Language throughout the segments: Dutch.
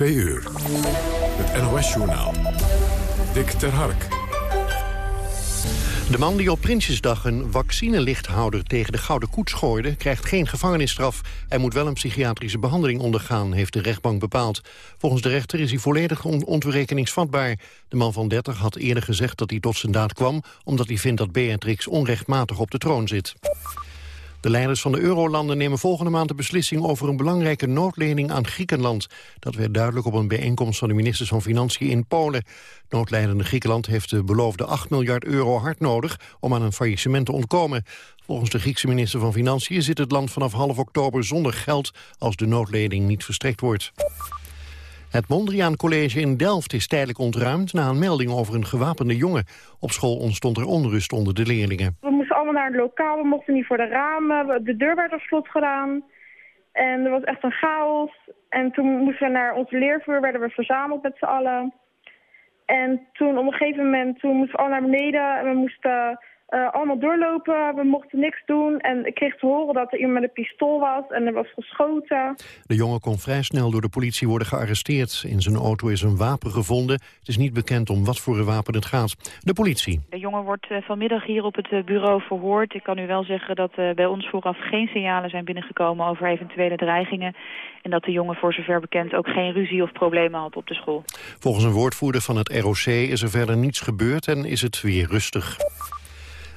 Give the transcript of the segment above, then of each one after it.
Twee uur. Het NOS-journaal. Dick ter Hark. De man die op Prinsjesdag een vaccinelichthouder tegen de Gouden Koets gooide... krijgt geen gevangenisstraf. Hij moet wel een psychiatrische behandeling ondergaan, heeft de rechtbank bepaald. Volgens de rechter is hij volledig on. De man van 30 had eerder gezegd dat hij tot zijn daad kwam... omdat hij vindt dat Beatrix onrechtmatig op de troon zit. De leiders van de eurolanden nemen volgende maand de beslissing over een belangrijke noodlening aan Griekenland. Dat werd duidelijk op een bijeenkomst van de ministers van Financiën in Polen. Noodlijdende Griekenland heeft de beloofde 8 miljard euro hard nodig om aan een faillissement te ontkomen. Volgens de Griekse minister van Financiën zit het land vanaf half oktober zonder geld als de noodlening niet verstrekt wordt. Het Mondriaan College in Delft is tijdelijk ontruimd... na een melding over een gewapende jongen. Op school ontstond er onrust onder de leerlingen. Allemaal naar het lokaal, we mochten niet voor de ramen. De deur werd op slot gedaan. En er was echt een chaos. En toen moesten we naar onze leervuur, werden we verzameld met z'n allen. En toen op een gegeven moment, toen moesten we al naar beneden... en we moesten uh, allemaal doorlopen. We mochten niks doen. En ik kreeg te horen dat er iemand met een pistool was en er was geschoten. De jongen kon vrij snel door de politie worden gearresteerd. In zijn auto is een wapen gevonden. Het is niet bekend om wat voor een wapen het gaat. De politie. De jongen wordt uh, vanmiddag hier op het uh, bureau verhoord. Ik kan u wel zeggen dat bij ons vooraf geen signalen zijn binnengekomen over eventuele dreigingen. En dat de jongen voor zover bekend ook geen ruzie of problemen had op de school. Volgens een woordvoerder van het ROC is er verder niets gebeurd en is het weer rustig.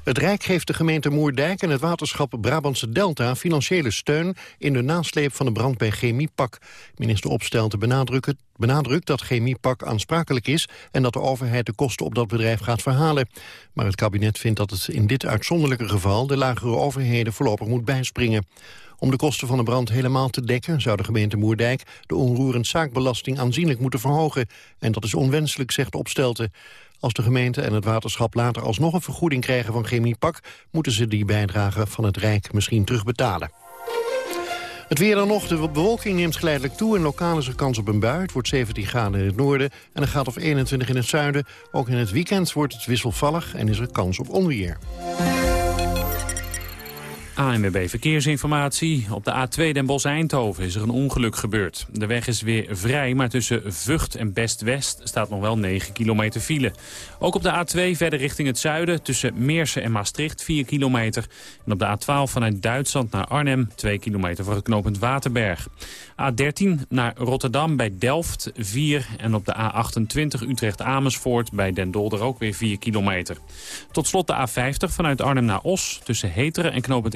Het Rijk geeft de gemeente Moerdijk en het waterschap Brabantse Delta financiële steun in de nasleep van de brand bij Chemiepak. Minister Opstelten benadrukt, benadrukt dat Chemiepak aansprakelijk is en dat de overheid de kosten op dat bedrijf gaat verhalen. Maar het kabinet vindt dat het in dit uitzonderlijke geval de lagere overheden voorlopig moet bijspringen. Om de kosten van de brand helemaal te dekken... zou de gemeente Moerdijk de onroerend zaakbelasting aanzienlijk moeten verhogen. En dat is onwenselijk, zegt Opstelten. Als de gemeente en het waterschap later alsnog een vergoeding krijgen van Chemiepak... moeten ze die bijdrage van het Rijk misschien terugbetalen. Het weer dan nog. De bewolking neemt geleidelijk toe en lokaal is er kans op een bui. Het wordt 17 graden in het noorden en een gaat of 21 in het zuiden. Ook in het weekend wordt het wisselvallig en is er kans op onweer. ANWB Verkeersinformatie. Op de A2 Den Bosch-Eindhoven is er een ongeluk gebeurd. De weg is weer vrij, maar tussen Vught en Best-West staat nog wel 9 kilometer file. Ook op de A2 verder richting het zuiden tussen Meersen en Maastricht 4 kilometer. En op de A12 vanuit Duitsland naar Arnhem 2 kilometer voor het knooppunt Waterberg. A13 naar Rotterdam bij Delft 4 en op de A28 Utrecht-Amersfoort bij Den Dolder ook weer 4 kilometer. Tot slot de A50 vanuit Arnhem naar Os tussen Heteren en knooppunt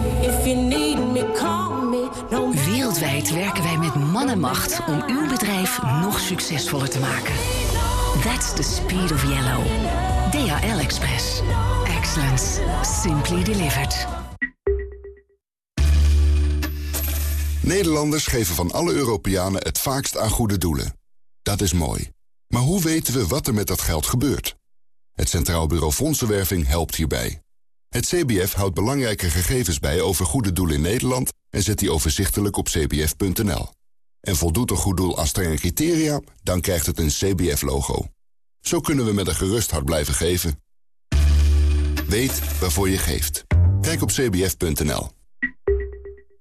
Man en macht om uw bedrijf nog succesvoller te maken. That's the speed of yellow. DHL Express. Excellence. Simply delivered. Nederlanders geven van alle Europeanen het vaakst aan goede doelen. Dat is mooi. Maar hoe weten we wat er met dat geld gebeurt? Het Centraal Bureau Fondsenwerving helpt hierbij. Het CBF houdt belangrijke gegevens bij over goede doelen in Nederland... en zet die overzichtelijk op cbf.nl. En voldoet een goed doel aan strenge criteria, dan krijgt het een CBF-logo. Zo kunnen we met een gerust hart blijven geven. Weet waarvoor je geeft. Kijk op cbf.nl.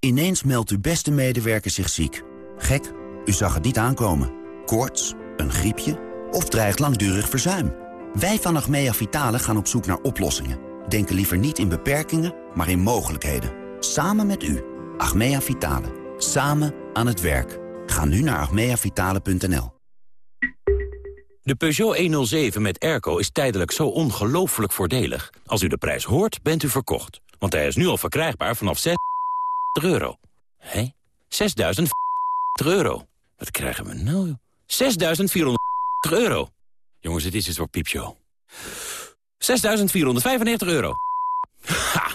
Ineens meldt uw beste medewerker zich ziek. Gek, u zag het niet aankomen. Koorts, een griepje of dreigt langdurig verzuim. Wij van Achmea Vitale gaan op zoek naar oplossingen. Denken liever niet in beperkingen, maar in mogelijkheden. Samen met u. Achmea Vitale. Samen aan het werk. Ga nu naar achmeavitale.nl. De Peugeot 107 met airco is tijdelijk zo ongelooflijk voordelig. Als u de prijs hoort, bent u verkocht. Want hij is nu al verkrijgbaar vanaf 6 euro. Hé? 6.000 euro. Wat krijgen we nou? 6.400 euro. Jongens, dit is het voor piepshow. 6.495 euro. Ha!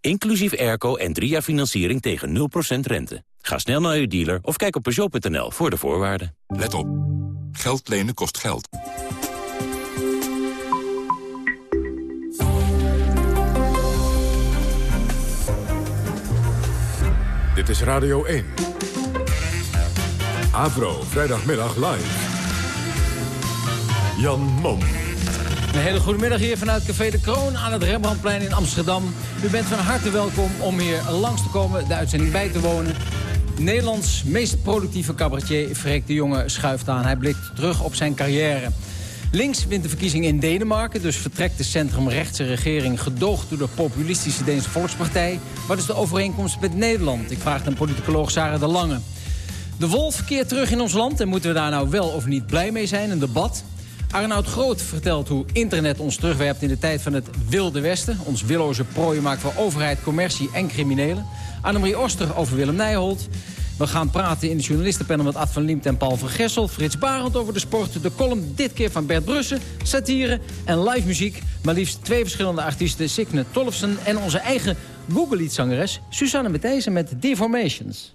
Inclusief airco en drie jaar financiering tegen 0% rente. Ga snel naar uw dealer of kijk op Peugeot.nl voor de voorwaarden. Let op. Geld lenen kost geld. Dit is Radio 1. Avro, vrijdagmiddag live. Jan Mom. Een hele goede middag hier vanuit Café de Kroon aan het Rembrandtplein in Amsterdam. U bent van harte welkom om hier langs te komen, de uitzending bij te wonen. Nederlands meest productieve cabaretier Freek de Jonge schuift aan. Hij blikt terug op zijn carrière. Links wint de verkiezing in Denemarken, dus vertrekt de centrumrechtse regering gedoogd door de populistische Deense Volkspartij. Wat is de overeenkomst met Nederland? Ik vraag aan politicoloog Sarah de Lange. De wolf keert terug in ons land en moeten we daar nou wel of niet blij mee zijn? Een debat. Arnoud Groot vertelt hoe internet ons terugwerpt in de tijd van het Wilde Westen. Ons willoze prooi maakt voor overheid, commercie en criminelen. Annemarie Oster over Willem Nijholt. We gaan praten in de journalistenpanel met Ad van Liemt en Paul van Gessel. Frits Barend over de sport. De column dit keer van Bert Brussen. Satire en live muziek. Maar liefst twee verschillende artiesten. Signe Tollefsen en onze eigen Google-liedzangeres Susanne Matthijssen met Deformations.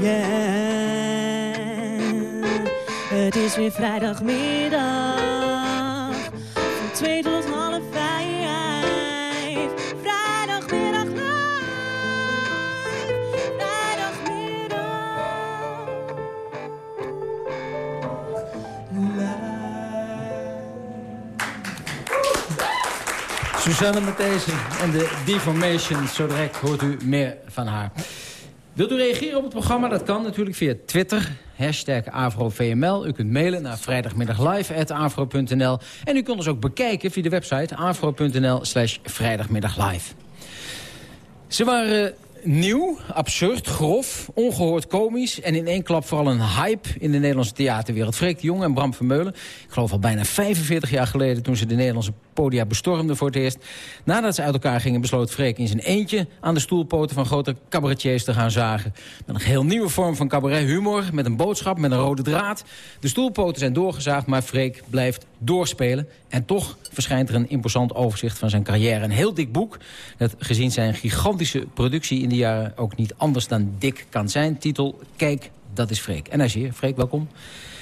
Yeah. Het is weer vrijdagmiddag. Van twee tot half vijf. Vrijdagmiddag live. Vrijdagmiddag. Susanne Matthijssen en de Deformations. Zo direct hoort u meer van haar. Wilt u reageren op het programma? Dat kan natuurlijk via Twitter. Hashtag AfroVML. U kunt mailen naar vrijdagmiddaglive.afro.nl. En u kunt ons ook bekijken via de website afro.nl slash vrijdagmiddaglive. Ze waren nieuw, absurd, grof, ongehoord komisch... en in één klap vooral een hype in de Nederlandse theaterwereld. Freek de Jong en Bram Vermeulen, ik geloof al bijna 45 jaar geleden... toen ze de Nederlandse podia bestormden voor het eerst. Nadat ze uit elkaar gingen besloot Freek in zijn eentje... aan de stoelpoten van grote cabaretiers te gaan zagen. Met een heel nieuwe vorm van cabaret-humor, met een boodschap, met een rode draad. De stoelpoten zijn doorgezaagd, maar Freek blijft doorspelen. En toch verschijnt er een imposant overzicht van zijn carrière. Een heel dik boek, dat gezien zijn gigantische productie in die jaren... ook niet anders dan dik kan zijn. Titel Kijk, dat is Freek. En hij is hier. Freek, welkom.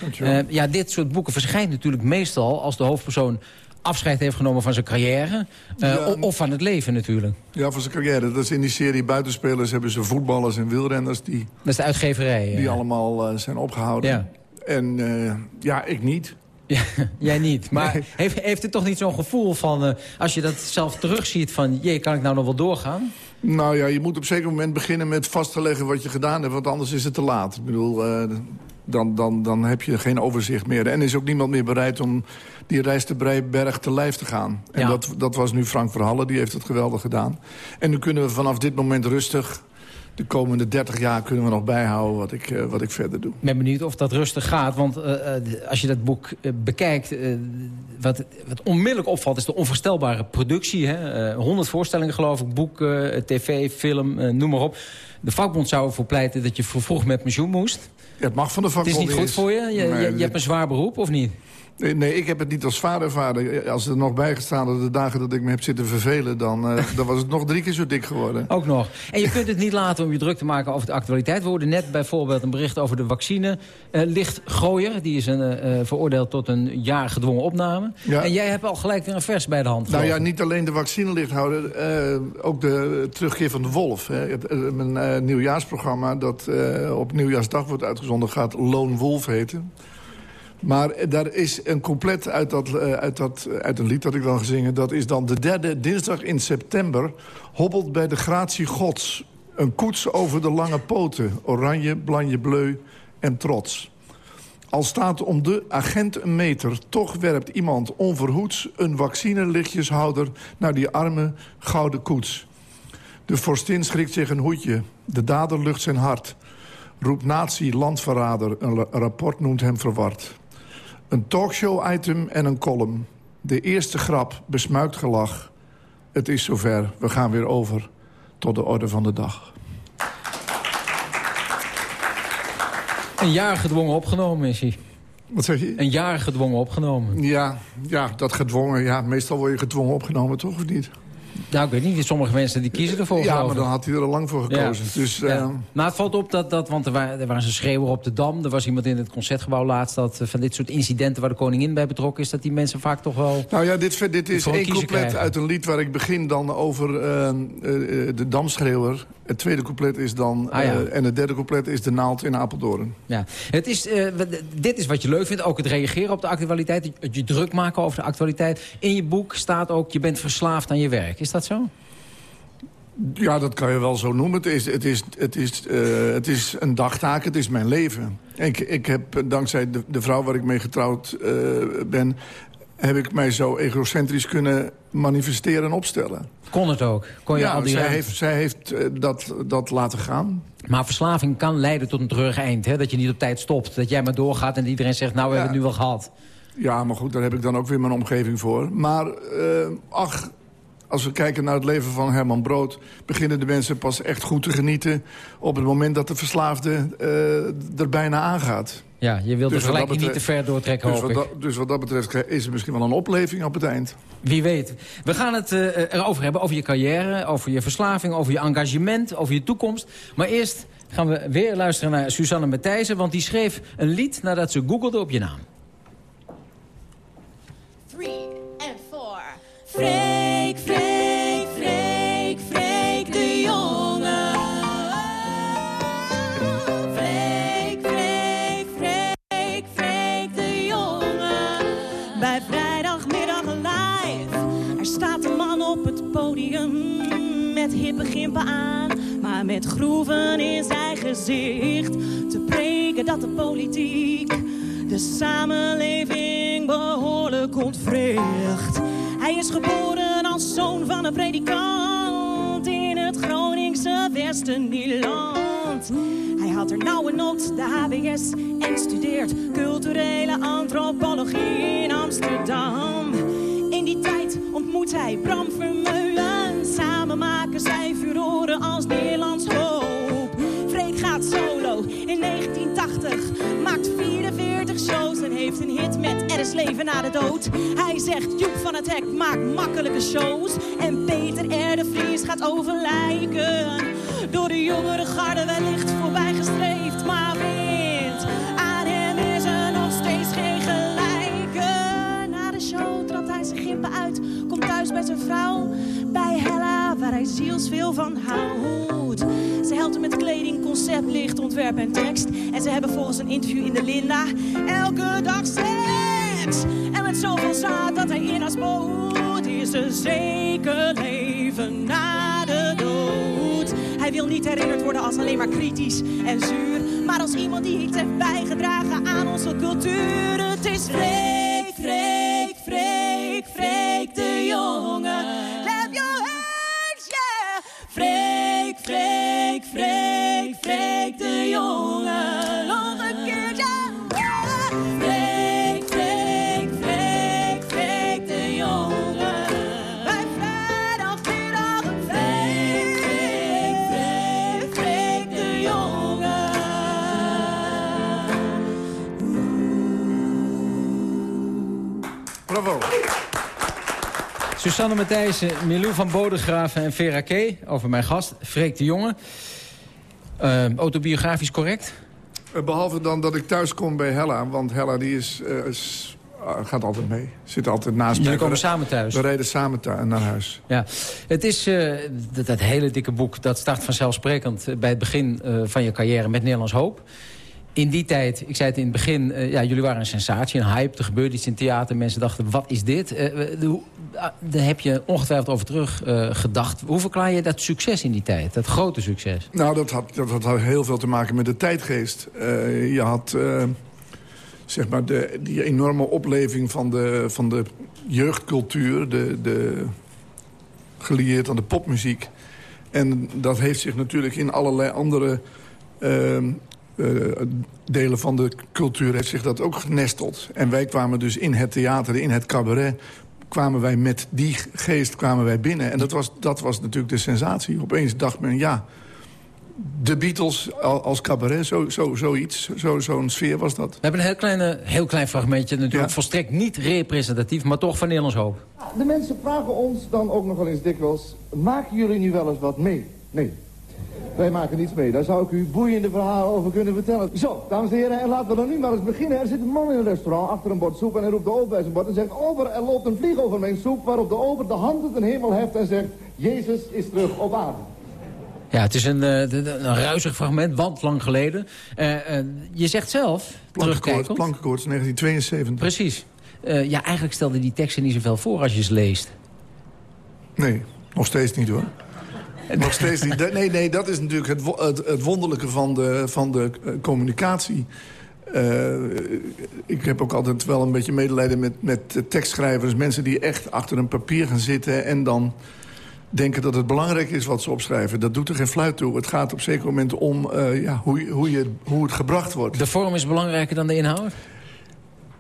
Dankjewel. Uh, ja, dit soort boeken verschijnt natuurlijk meestal als de hoofdpersoon afscheid heeft genomen van zijn carrière. Uh, ja, of van het leven natuurlijk. Ja, van zijn carrière. Dat is in die serie buitenspelers hebben ze voetballers en wielrenners. Die, dat is de uitgeverij. Die ja. allemaal uh, zijn opgehouden. Ja. En ja, ik niet. Ja, jij niet. Maar nee. heeft, heeft het toch niet zo'n gevoel van... als je dat zelf terugziet van... jee, kan ik nou nog wel doorgaan? Nou ja, je moet op een zeker moment beginnen met vast te leggen wat je gedaan hebt. Want anders is het te laat. Ik bedoel, dan, dan, dan heb je geen overzicht meer. En is ook niemand meer bereid om die reis te Breiberg te lijf te gaan. En Ja. dat, dat was nu Frank Verhalle, die heeft het geweldig gedaan. En nu kunnen we vanaf dit moment rustig... de komende 30 jaar kunnen we nog bijhouden wat ik, eh, wat ik verder doe. Ik ben benieuwd of dat rustig gaat. Want eh, eh, als je dat boek bekijkt... wat, wat onmiddellijk opvalt is de onvoorstelbare productie. Hè? Eh, 100 voorstellingen geloof ik, boek, tv, film, noem maar op. De vakbond zou ervoor pleiten dat je vroeg met pensioen moest. Ja, het mag van de Het is vakbond niet goed voor je? Je, Nee, je, je hebt een zwaar beroep, of niet? Nee, ik heb het niet als vader ervaren. Als er nog bijgestaan dat de dagen dat ik me heb zitten vervelen... dan, eh, dan was het nog drie keer zo dik geworden. Ook nog. En je kunt het niet laten om je druk te maken over de actualiteit. We hoorden net bijvoorbeeld een bericht over de vaccine. eh lichtgooier, die is een, eh, veroordeeld tot een jaar gedwongen opname. Ja. En jij hebt al gelijk weer een vers bij de hand. Nou ja, niet alleen de vaccinelichthouder, eh ook de terugkeer van de wolf. Hè. Het, mijn nieuwjaarsprogramma dat op nieuwjaarsdag wordt uitgezonden... gaat Lone Wolf heten. Maar eh, daar is een compleet uit, dat, eh, uit, dat, uit een lied dat ik dan gezingen... dat is dan de derde dinsdag in september... hobbelt bij de gratie gods een koets over de lange poten. Oranje, blanje, bleu en trots. Al staat om de agent een meter, toch werpt iemand onverhoeds... een vaccinelichtjeshouder naar die arme gouden koets. De vorstin schrikt zich een hoedje, de dader lucht zijn hart. Roept nazi, landverrader, een rapport noemt hem verward. Een talkshow-item en een column. De eerste grap, besmuikt gelach. Het is zover, we gaan weer over tot de orde van de dag. Een jaar gedwongen opgenomen is hij. Wat zeg je? Een jaar gedwongen opgenomen. Ja, ja, dat gedwongen. Ja, meestal word je gedwongen opgenomen, toch of niet? Nou, ik weet niet. Sommige mensen die kiezen ervoor, Ja, maar dan had hij er al lang voor gekozen. Dus, Ja. eh, Maar het valt op dat, dat want er waren, er waren een schreeuwer op de Dam. Er was iemand in het Concertgebouw laatst dat eh, van dit soort incidenten... waar de koningin bij betrokken is, dat die mensen vaak toch wel... Nou ja, dit, dit is één couplet krijgen. uit een lied waar ik begin dan over eh, de damschreeuwer. Het tweede couplet is dan... Ah, ja. eh, en het derde couplet is de naald in Apeldoorn. Ja. Het is, eh, dit is wat je leuk vindt, ook het reageren op de actualiteit. Het je druk maken over de actualiteit. In je boek staat ook, je bent verslaafd aan je werk. Is dat zo? Ja, dat kan je wel zo noemen. Het is, het is, het is, eh, het is een dagtaak, het is mijn leven. Ik, ik heb dankzij de, de vrouw waar ik mee getrouwd ben... heb ik mij zo egocentrisch kunnen manifesteren en opstellen. Kon het ook? Kon je ja, al die zij ruimte- heeft, zij heeft eh, dat, dat laten gaan. Maar verslaving kan leiden tot een treurig eind. Hè? Dat je niet op tijd stopt. Dat jij maar doorgaat en iedereen zegt, nou, we hebben het nu wel gehad. Ja, maar goed, daar heb ik dan ook weer mijn omgeving voor. Maar eh, ach, als we kijken naar het leven van Herman Brood... beginnen de mensen pas echt goed te genieten... op het moment dat de verslaafde eh, er bijna aangaat. Ja, je wilt Dus vergelijking niet te ver doortrekken, Dus hoop wat, ik. dat, dus wat dat betreft is er misschien wel een opleving op het eind. Wie weet. We gaan het eh, erover hebben, over je carrière, over je verslaving, over je engagement, over je toekomst. Maar eerst gaan we weer luisteren naar Suzanne Matthijssen, want die schreef een lied nadat ze googelde op je naam. Three and four. Hippe gimpen aan. Maar met groeven in zijn gezicht. Te preken dat de politiek de samenleving behoorlijk ontwricht. Hij is geboren als zoon van een predikant in het Groningse Westen-Nederland. Hij had er nauwe nood de HBS en studeert culturele antropologie in Amsterdam. In die tijd ontmoet hij Bram Vermeulen. Samen maken zij furoren als Nederlands hoop. Freek gaat solo in 1980, maakt 44 shows en heeft een hit met Er is leven na de dood. Hij zegt Joep van het Hek maakt makkelijke shows en Peter R. de Vries gaat overlijken. Door de jongere garde wellicht thuis bij zijn vrouw. Bij Hella, waar hij zielsveel van houdt. Ze helpt hem met kleding, concept, licht, ontwerp en tekst. En ze hebben volgens een interview in de Linda elke dag seks. En met zoveel zaad dat hij in als boot is er zeker leven na de dood. Hij wil niet herinnerd worden als alleen maar kritisch en zuur. Maar als iemand die iets heeft bijgedragen aan onze cultuur. Het is Freek, Susanne Matthijssen, Milou van Bodegraven en Vera K. Over mijn gast, Freek de Jonge. Eh, autobiografisch correct? Eh, Behalve dan dat ik thuis kom bij Hella. Want Hella die is, eh, is- ah, gaat altijd mee. Zit altijd naast mij. Jullie komen We- samen thuis? We rijden samen naar huis. Ja, het is dat, dat hele dikke boek, dat start vanzelfsprekend bij het begin van je carrière met Nederlands Hoop. In die tijd, ik zei het in het begin, eh, ja, jullie waren een sensatie, een hype. Er gebeurde iets in theater, mensen dachten, wat is dit? Eh, de- ah, daar heb je ongetwijfeld over terug eh, gedacht. Hoe verklaar je dat succes in die tijd, dat grote succes? Nou, dat had, dat had heel veel te maken met de tijdgeest. Je had zeg maar de, die enorme opleving van de, van de jeugdcultuur... De, de, gelieerd aan de popmuziek. En dat heeft zich natuurlijk in allerlei andere ehm, eh, delen van de cultuur... heeft zich dat ook genesteld. En wij kwamen dus in het theater, in het cabaret kwamen wij met die geest kwamen wij binnen. En dat was, dat was natuurlijk de sensatie. Opeens dacht men, ja, de Beatles al- als cabaret, zo, zo, zoiets. Zo- Zo'n sfeer was dat. We hebben een heel, kleine, heel klein fragmentje, natuurlijk volstrekt niet representatief... maar toch van Nederlands Hoop. De mensen vragen ons dan ook nog wel eens dikwijls... maken jullie nu wel eens wat mee? Nee. Wij maken niets mee. Daar zou ik u boeiende verhalen over kunnen vertellen. Zo, dames en heren, en laten we dan nu maar eens beginnen. Er zit een man in een restaurant achter een bord soep... en hij roept de ober bij zijn bord en zegt... Ober, er loopt een vlieg over mijn soep... waarop de ober de hand tot de hemel heft en zegt... Jezus is terug op aarde. Ja, het is een, eh, de- de- een ruizig fragment, want lang geleden. Eh, eh, je zegt zelf, Plankenkoorts, terugkijkend... Plankenkoorts 1972. Precies. Eh, ja, eigenlijk stelde die teksten niet zoveel voor als je ze leest. Nee, nog steeds niet hoor. Nog steeds niet. Nee, nee, dat is natuurlijk het, het, het wonderlijke van de, van de eh, communicatie. Eh, ik heb ook altijd wel een beetje medelijden met, met tekstschrijvers. Mensen die echt achter een papier gaan zitten en dan denken dat het belangrijk is wat ze opschrijven. Dat doet er geen fluit toe. Het gaat op zeker moment om eh, ja, hoe, hoe, je, hoe het gebracht wordt. De vorm is belangrijker dan de inhoud?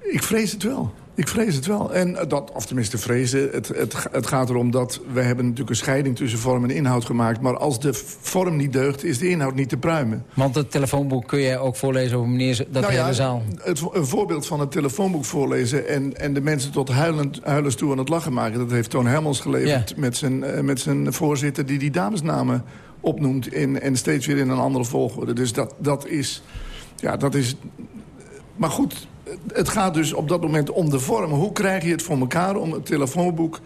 Ik vrees het wel. Ik vrees het wel. En eh, dat, of tenminste vrezen, het, het, het gaat erom dat... we hebben natuurlijk een scheiding tussen vorm en inhoud gemaakt. Maar als de vorm niet deugt, is de inhoud niet te pruimen. Want het telefoonboek kun je ook voorlezen over meneer dat Nou ja, hele zaal. Het, een voorbeeld van het telefoonboek voorlezen... en, en de mensen tot huilend, huilens toe aan het lachen maken... dat heeft Toon Hermans geleverd met, zijn, eh, met zijn voorzitter... die die damesnamen opnoemt in, en steeds weer in een andere volgorde. Dus dat, dat is... Ja, dat is... Maar goed, het gaat dus op dat moment om de vorm. Hoe krijg je het voor elkaar om het telefoonboek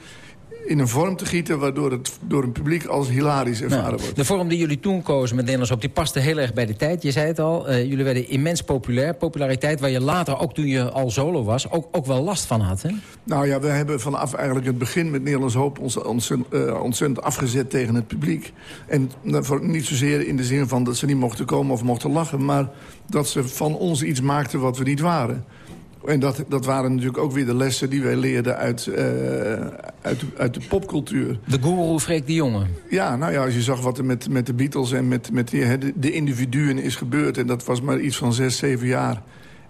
in een vorm te gieten... waardoor het door een publiek als hilarisch ervaren Nou, wordt? de vorm die jullie toen kozen met Nederlands op, die paste heel erg bij de tijd. Je zei het al, eh, jullie werden immens populair. Populariteit waar je later, ook toen je al solo was, ook, ook wel last van had. Hè? Nou ja, we hebben vanaf eigenlijk het begin met Nederlands Hoop... ons ontzettend, eh, ontzettend afgezet tegen het publiek. En voor, niet zozeer in de zin van dat ze niet mochten komen of mochten lachen... maar dat ze van ons iets maakten wat we niet waren. En dat, dat waren natuurlijk ook weer de lessen die wij leerden uit, eh, uit, de- uit de popcultuur. De guru Freek de Jonge. Ja, nou ja, als je zag wat er met, met de Beatles en met, met die, de, de individuen is gebeurd... en dat was maar iets van zes, zeven jaar...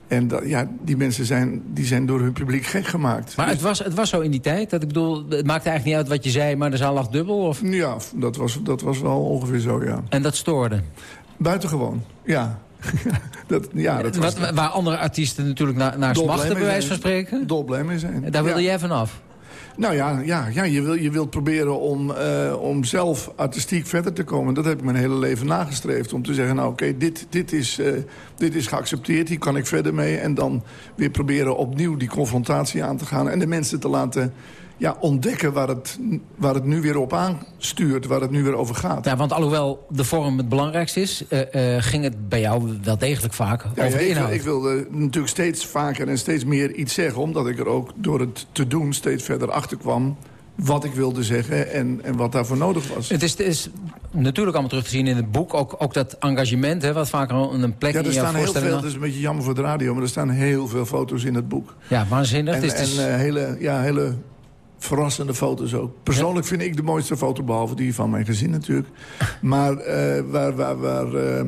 En dat, ja, die mensen zijn, die zijn door hun publiek gek gemaakt. Maar het was, het was zo in die tijd, dat ik bedoel, het maakte eigenlijk niet uit wat je zei, maar de zaal lag dubbel? Of? Ja, dat was, dat was wel ongeveer zo, ja. En dat stoorde? Buitengewoon, ja. dat, ja dat Wat, waar andere artiesten natuurlijk naar, naar smachten, bij wijze van spreken? mee zijn. Daar wilde jij vanaf? Nou ja, ja, ja je, wil, je wilt proberen om, eh, om zelf artistiek verder te komen. Dat heb ik mijn hele leven nagestreefd. Om te zeggen, nou oké, dit, dit, is, eh, dit is geaccepteerd, hier kan ik verder mee. En dan weer proberen opnieuw die confrontatie aan te gaan. En de mensen te laten ja, ontdekken waar het, waar het nu weer op aanstuurt. Waar het nu weer over gaat. Ja, want alhoewel de vorm het belangrijkste is... eh, eh, ging het bij jou wel degelijk vaak Ja, over ja, de ik, wil- inhoud. ik wilde natuurlijk steeds vaker en steeds meer iets zeggen... omdat ik er ook door het te doen steeds verder achter kwam... wat ik wilde zeggen en, en wat daarvoor nodig was. Het is, het is natuurlijk allemaal terug te zien in het boek. Ook, ook dat engagement, hè, wat vaker een plek Ja, in jouw staan heel veel, voorstelling het is een beetje jammer voor de radio... maar er staan heel veel foto's in het boek. Ja, waanzinnig. En, Het is- het is- en eh, hele, ja, hele verrassende foto's ook. Persoonlijk vind ik de mooiste foto, behalve die van mijn gezin natuurlijk. Maar eh, waar, waar, waar eh,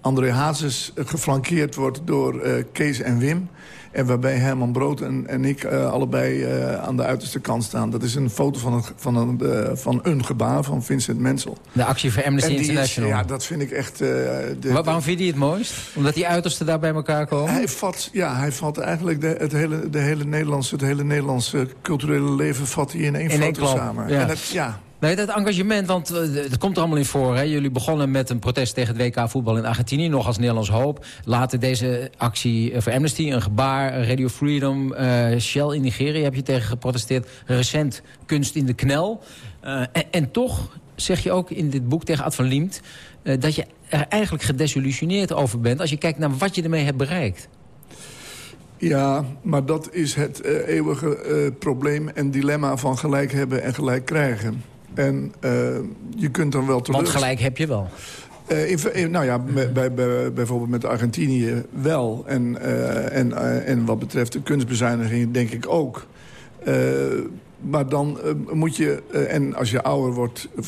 André Hazes geflankeerd wordt door eh, Kees en Wim... en waarbij Herman Brood en, en ik eh, allebei eh, aan de uiterste kant staan. Dat is een foto van een, van een, eh, van een gebaar van Vincent Mensel. de actie voor Amnesty is- International. ja, dat vind ik echt... de, Wa- waarom vind je die het mooist? Omdat die uitersten daar bij elkaar komen? hij vat, ja, hij vat eigenlijk de, het, hele, de hele Nederlandse, het hele Nederlandse culturele leven vat hij in één In één foto samen. ja. En het, ja, Nee, dat engagement, want eh, het komt er allemaal in voor. Hè? Jullie begonnen met een protest tegen het WK voetbal in Argentinië, nog als Nederlands Hoop. Later deze actie eh, voor Amnesty, een gebaar, eh, Radio Freedom, eh, Shell in Nigeria heb je tegen geprotesteerd. Recent kunst in de knel. Eh, en, en toch zeg je ook in dit boek tegen Ad van Liemt... eh, dat je er eigenlijk gedesillusioneerd over bent... als je kijkt naar wat je ermee hebt bereikt. ja, maar dat is het eh, eeuwige eh, probleem en dilemma van gelijk hebben en gelijk krijgen. En eh, je kunt dan wel Want teleurstellen. gelijk heb je wel. Eh, in in- nou ja, bij, bij, bij- bijvoorbeeld met Argentinië wel. En, eh, en, eh, en wat betreft de kunstbezuinigingen denk ik ook. Eh, maar dan eh, moet je, eh, en als je ouder wordt, eh,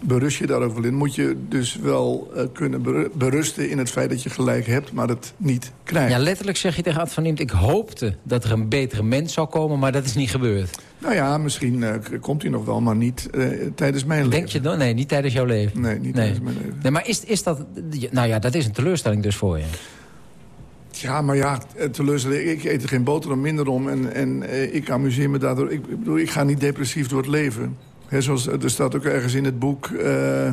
berust je daar ook wel in... moet je dus wel kunnen beru- berusten in het feit dat je gelijk hebt... maar het niet krijgt. Ja, letterlijk zeg je tegen Ad van Liemt... ik hoopte dat er een betere mens zou komen, maar dat is niet gebeurd. Nou ja, misschien komt hij nog wel, maar niet tijdens mijn leven. Denk je dan? Nee, niet tijdens jouw leven. Nee, niet tijdens mijn leven. Nee, maar is, is dat... Nou ja, dat is een teleurstelling dus voor je. Ja, maar ja, eh, teleurstelling. Ik eet er geen boterham minder om en, en eh, ik amuseer me daardoor. Ik, ik bedoel, ik ga niet depressief door het leven. Zoals, er staat ook ergens in het boek... eh,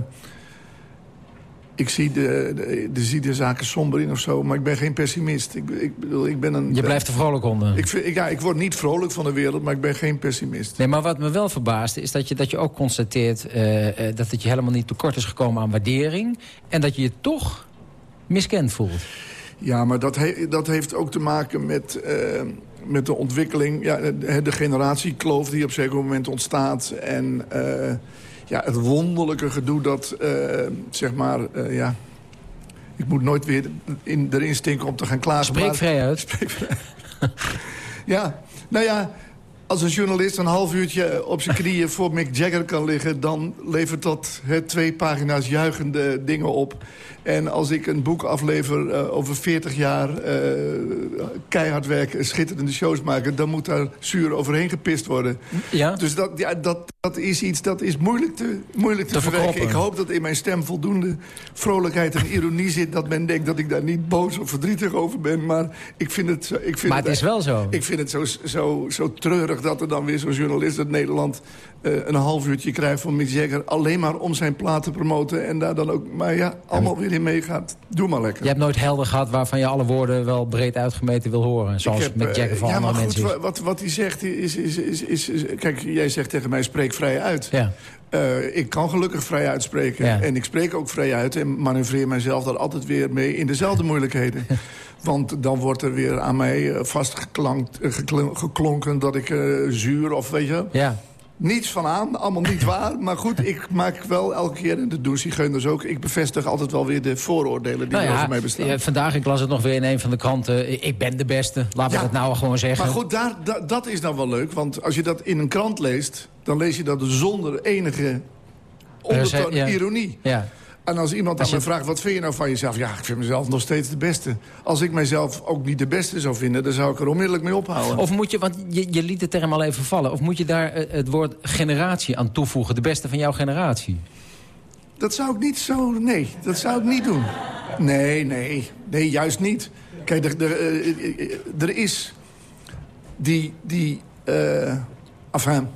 ik zie de, de, de, zie de zaken somber in of zo, maar ik ben geen pessimist. Ik, ik bedoel, ik ben een... Je blijft er vrolijk onder. Ik, vind, ik- ja, ik word niet vrolijk van de wereld, maar ik ben geen pessimist. Nee, maar wat me wel verbaast is dat je, dat je ook constateert... eh, eh, dat het je helemaal niet tekort is gekomen aan waardering... en dat je je toch miskend voelt. Ja, maar dat, he- dat heeft ook te maken met, eh, met de ontwikkeling... Ja, de, de generatiekloof die op zeker moment ontstaat. En eh, ja, het wonderlijke gedoe dat, eh, zeg maar... ja, ik moet nooit weer in, erin stinken om te gaan klagen. Spreek vrij uit. Spreek vrij. ja, nou ja, als een journalist een half uurtje op zijn knieën voor Mick Jagger kan liggen... dan levert dat hè, twee pagina's juichende dingen op. En als ik een boek aflever eh, over 40 jaar eh, keihard werken... schitterende shows maken, dan moet daar zuur overheen gepist worden. Ja? Dus dat, ja, dat, dat is iets dat is moeilijk te, moeilijk te, Te verwerken. Ik hoop dat in mijn stem voldoende vrolijkheid en ironie zit... dat men denkt dat ik daar niet boos of verdrietig over ben. Maar ik vind het, ik vind Maar het is wel zo. Ik vind het zo, zo, zo treurig dat er dan weer zo'n journalist uit Nederland... eh, een half uurtje krijgt van Mick Jagger... alleen maar om zijn plaat te promoten. En daar dan ook, maar ja, allemaal weer in meegaat. Doe maar lekker. Je hebt nooit helden gehad waarvan je alle woorden wel breed uitgemeten wil horen. Zoals heb, met eh, Jagger van Ja, maar andere goed, mensen. is. wa- wat, wat hij zegt is, is, is, is, is- Kijk, jij zegt tegen mij, spreek vrij uit. Ja. Eh, ik kan gelukkig vrij uitspreken. Ja. En ik spreek ook vrij uit en manoeuvreer mijzelf daar altijd weer mee in dezelfde moeilijkheden. Want dan wordt er weer aan mij eh, vastgeklankt, eh, gekl- geklonken dat ik zuur of weet je... Ja. Niets van aan, allemaal niet waar. Maar goed, ik maak wel elke keer, en dat doen zigeuners ook... ik bevestig altijd wel weer de vooroordelen die Nou er over ja, mij bestaan. eh, vandaag, ik las het nog weer in een van de kranten. Ik ben de beste, laten we Ja. dat nou gewoon zeggen. Maar goed, daar, da- dat is nou wel leuk. Want als je dat in een krant leest... dan lees je dat zonder enige ondertoon ja. ironie. Ja. En als iemand aan me vraagt, wat vind je nou van jezelf? Ja, ik vind mezelf nog steeds de beste. Als ik mijzelf ook niet de beste zou vinden... dan zou ik er onmiddellijk mee ophouden. Of moet je, want je, je liet de term al even vallen... of moet je daar eh, het woord generatie aan toevoegen? De beste van jouw generatie? Dat zou ik niet zo... Nee, dat zou ik niet doen. Nee, nee. Nee, juist niet. Kijk, er, er, eh, eh, er is die... die enfin...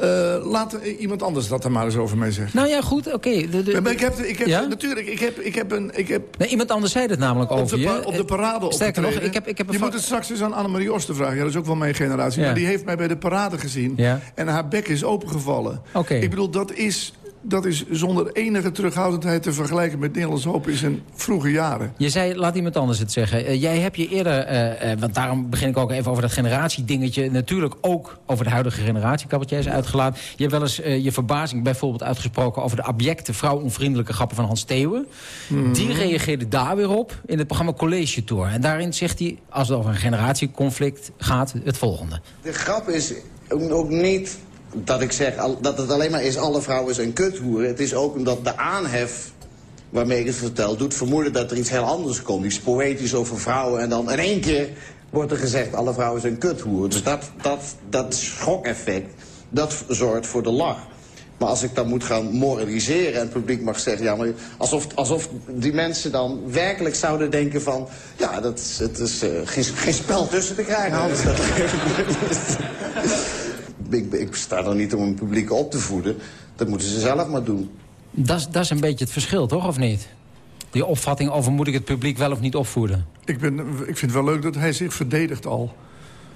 eh, laat iemand anders dat dan maar eens over mij zeggen. Nou ja, goed, oké. Maar ik heb, ik heb Ja? natuurlijk, ik heb, ik heb een, ik heb Nee, iemand anders zei het namelijk op over de, je. pa- op de parade Sterker nog, ik heb, ik heb een Je moet het straks eens aan Annemarie Oster vragen. Ja, dat is ook wel mijn generatie. Ja. Maar die heeft mij bij de parade gezien. Ja. En haar bek is opengevallen. Oké. Ik bedoel, dat is, dat is zonder enige terughoudendheid te vergelijken met Nederlands Hoop in zijn vroege jaren. Je zei, laat iemand anders het zeggen. Eh, jij hebt je eerder, eh, eh, want daarom begin ik ook even over dat generatiedingetje... natuurlijk ook over de huidige generatie cabaretiers uitgelaten. Je hebt wel eens je verbazing bijvoorbeeld uitgesproken... over de abjecte, vrouwonvriendelijke grappen van Hans Theeuwen. Mhm. Die reageerde daar weer op in het programma College Tour. En daarin zegt hij, als het over een generatieconflict gaat, het volgende. De grap is ook, ook niet dat ik zeg dat het alleen maar is... alle vrouwen zijn kuthoeren. Het is ook omdat de aanhef waarmee ik het vertel... doet vermoeden dat er iets heel anders komt. Iets poëtisch over vrouwen. En dan in één keer wordt er gezegd... alle vrouwen zijn kuthoeren. Dus dat, dat, dat schokeffect, dat zorgt voor de lach. Maar als ik dan moet gaan moraliseren en het publiek mag zeggen... Ja, maar alsof, alsof die mensen dan werkelijk zouden denken van... ja, dat is, het is eh, geen, geen spel tussen te krijgen. Hans. ik, ik sta er niet om een publiek op te voeden. Dat moeten ze zelf maar doen. Dat is- dat is een beetje het verschil, toch, of niet? Die opvatting over moet ik het publiek wel of niet opvoeden. Ik, ben, ik vind het wel leuk dat hij zich verdedigt al.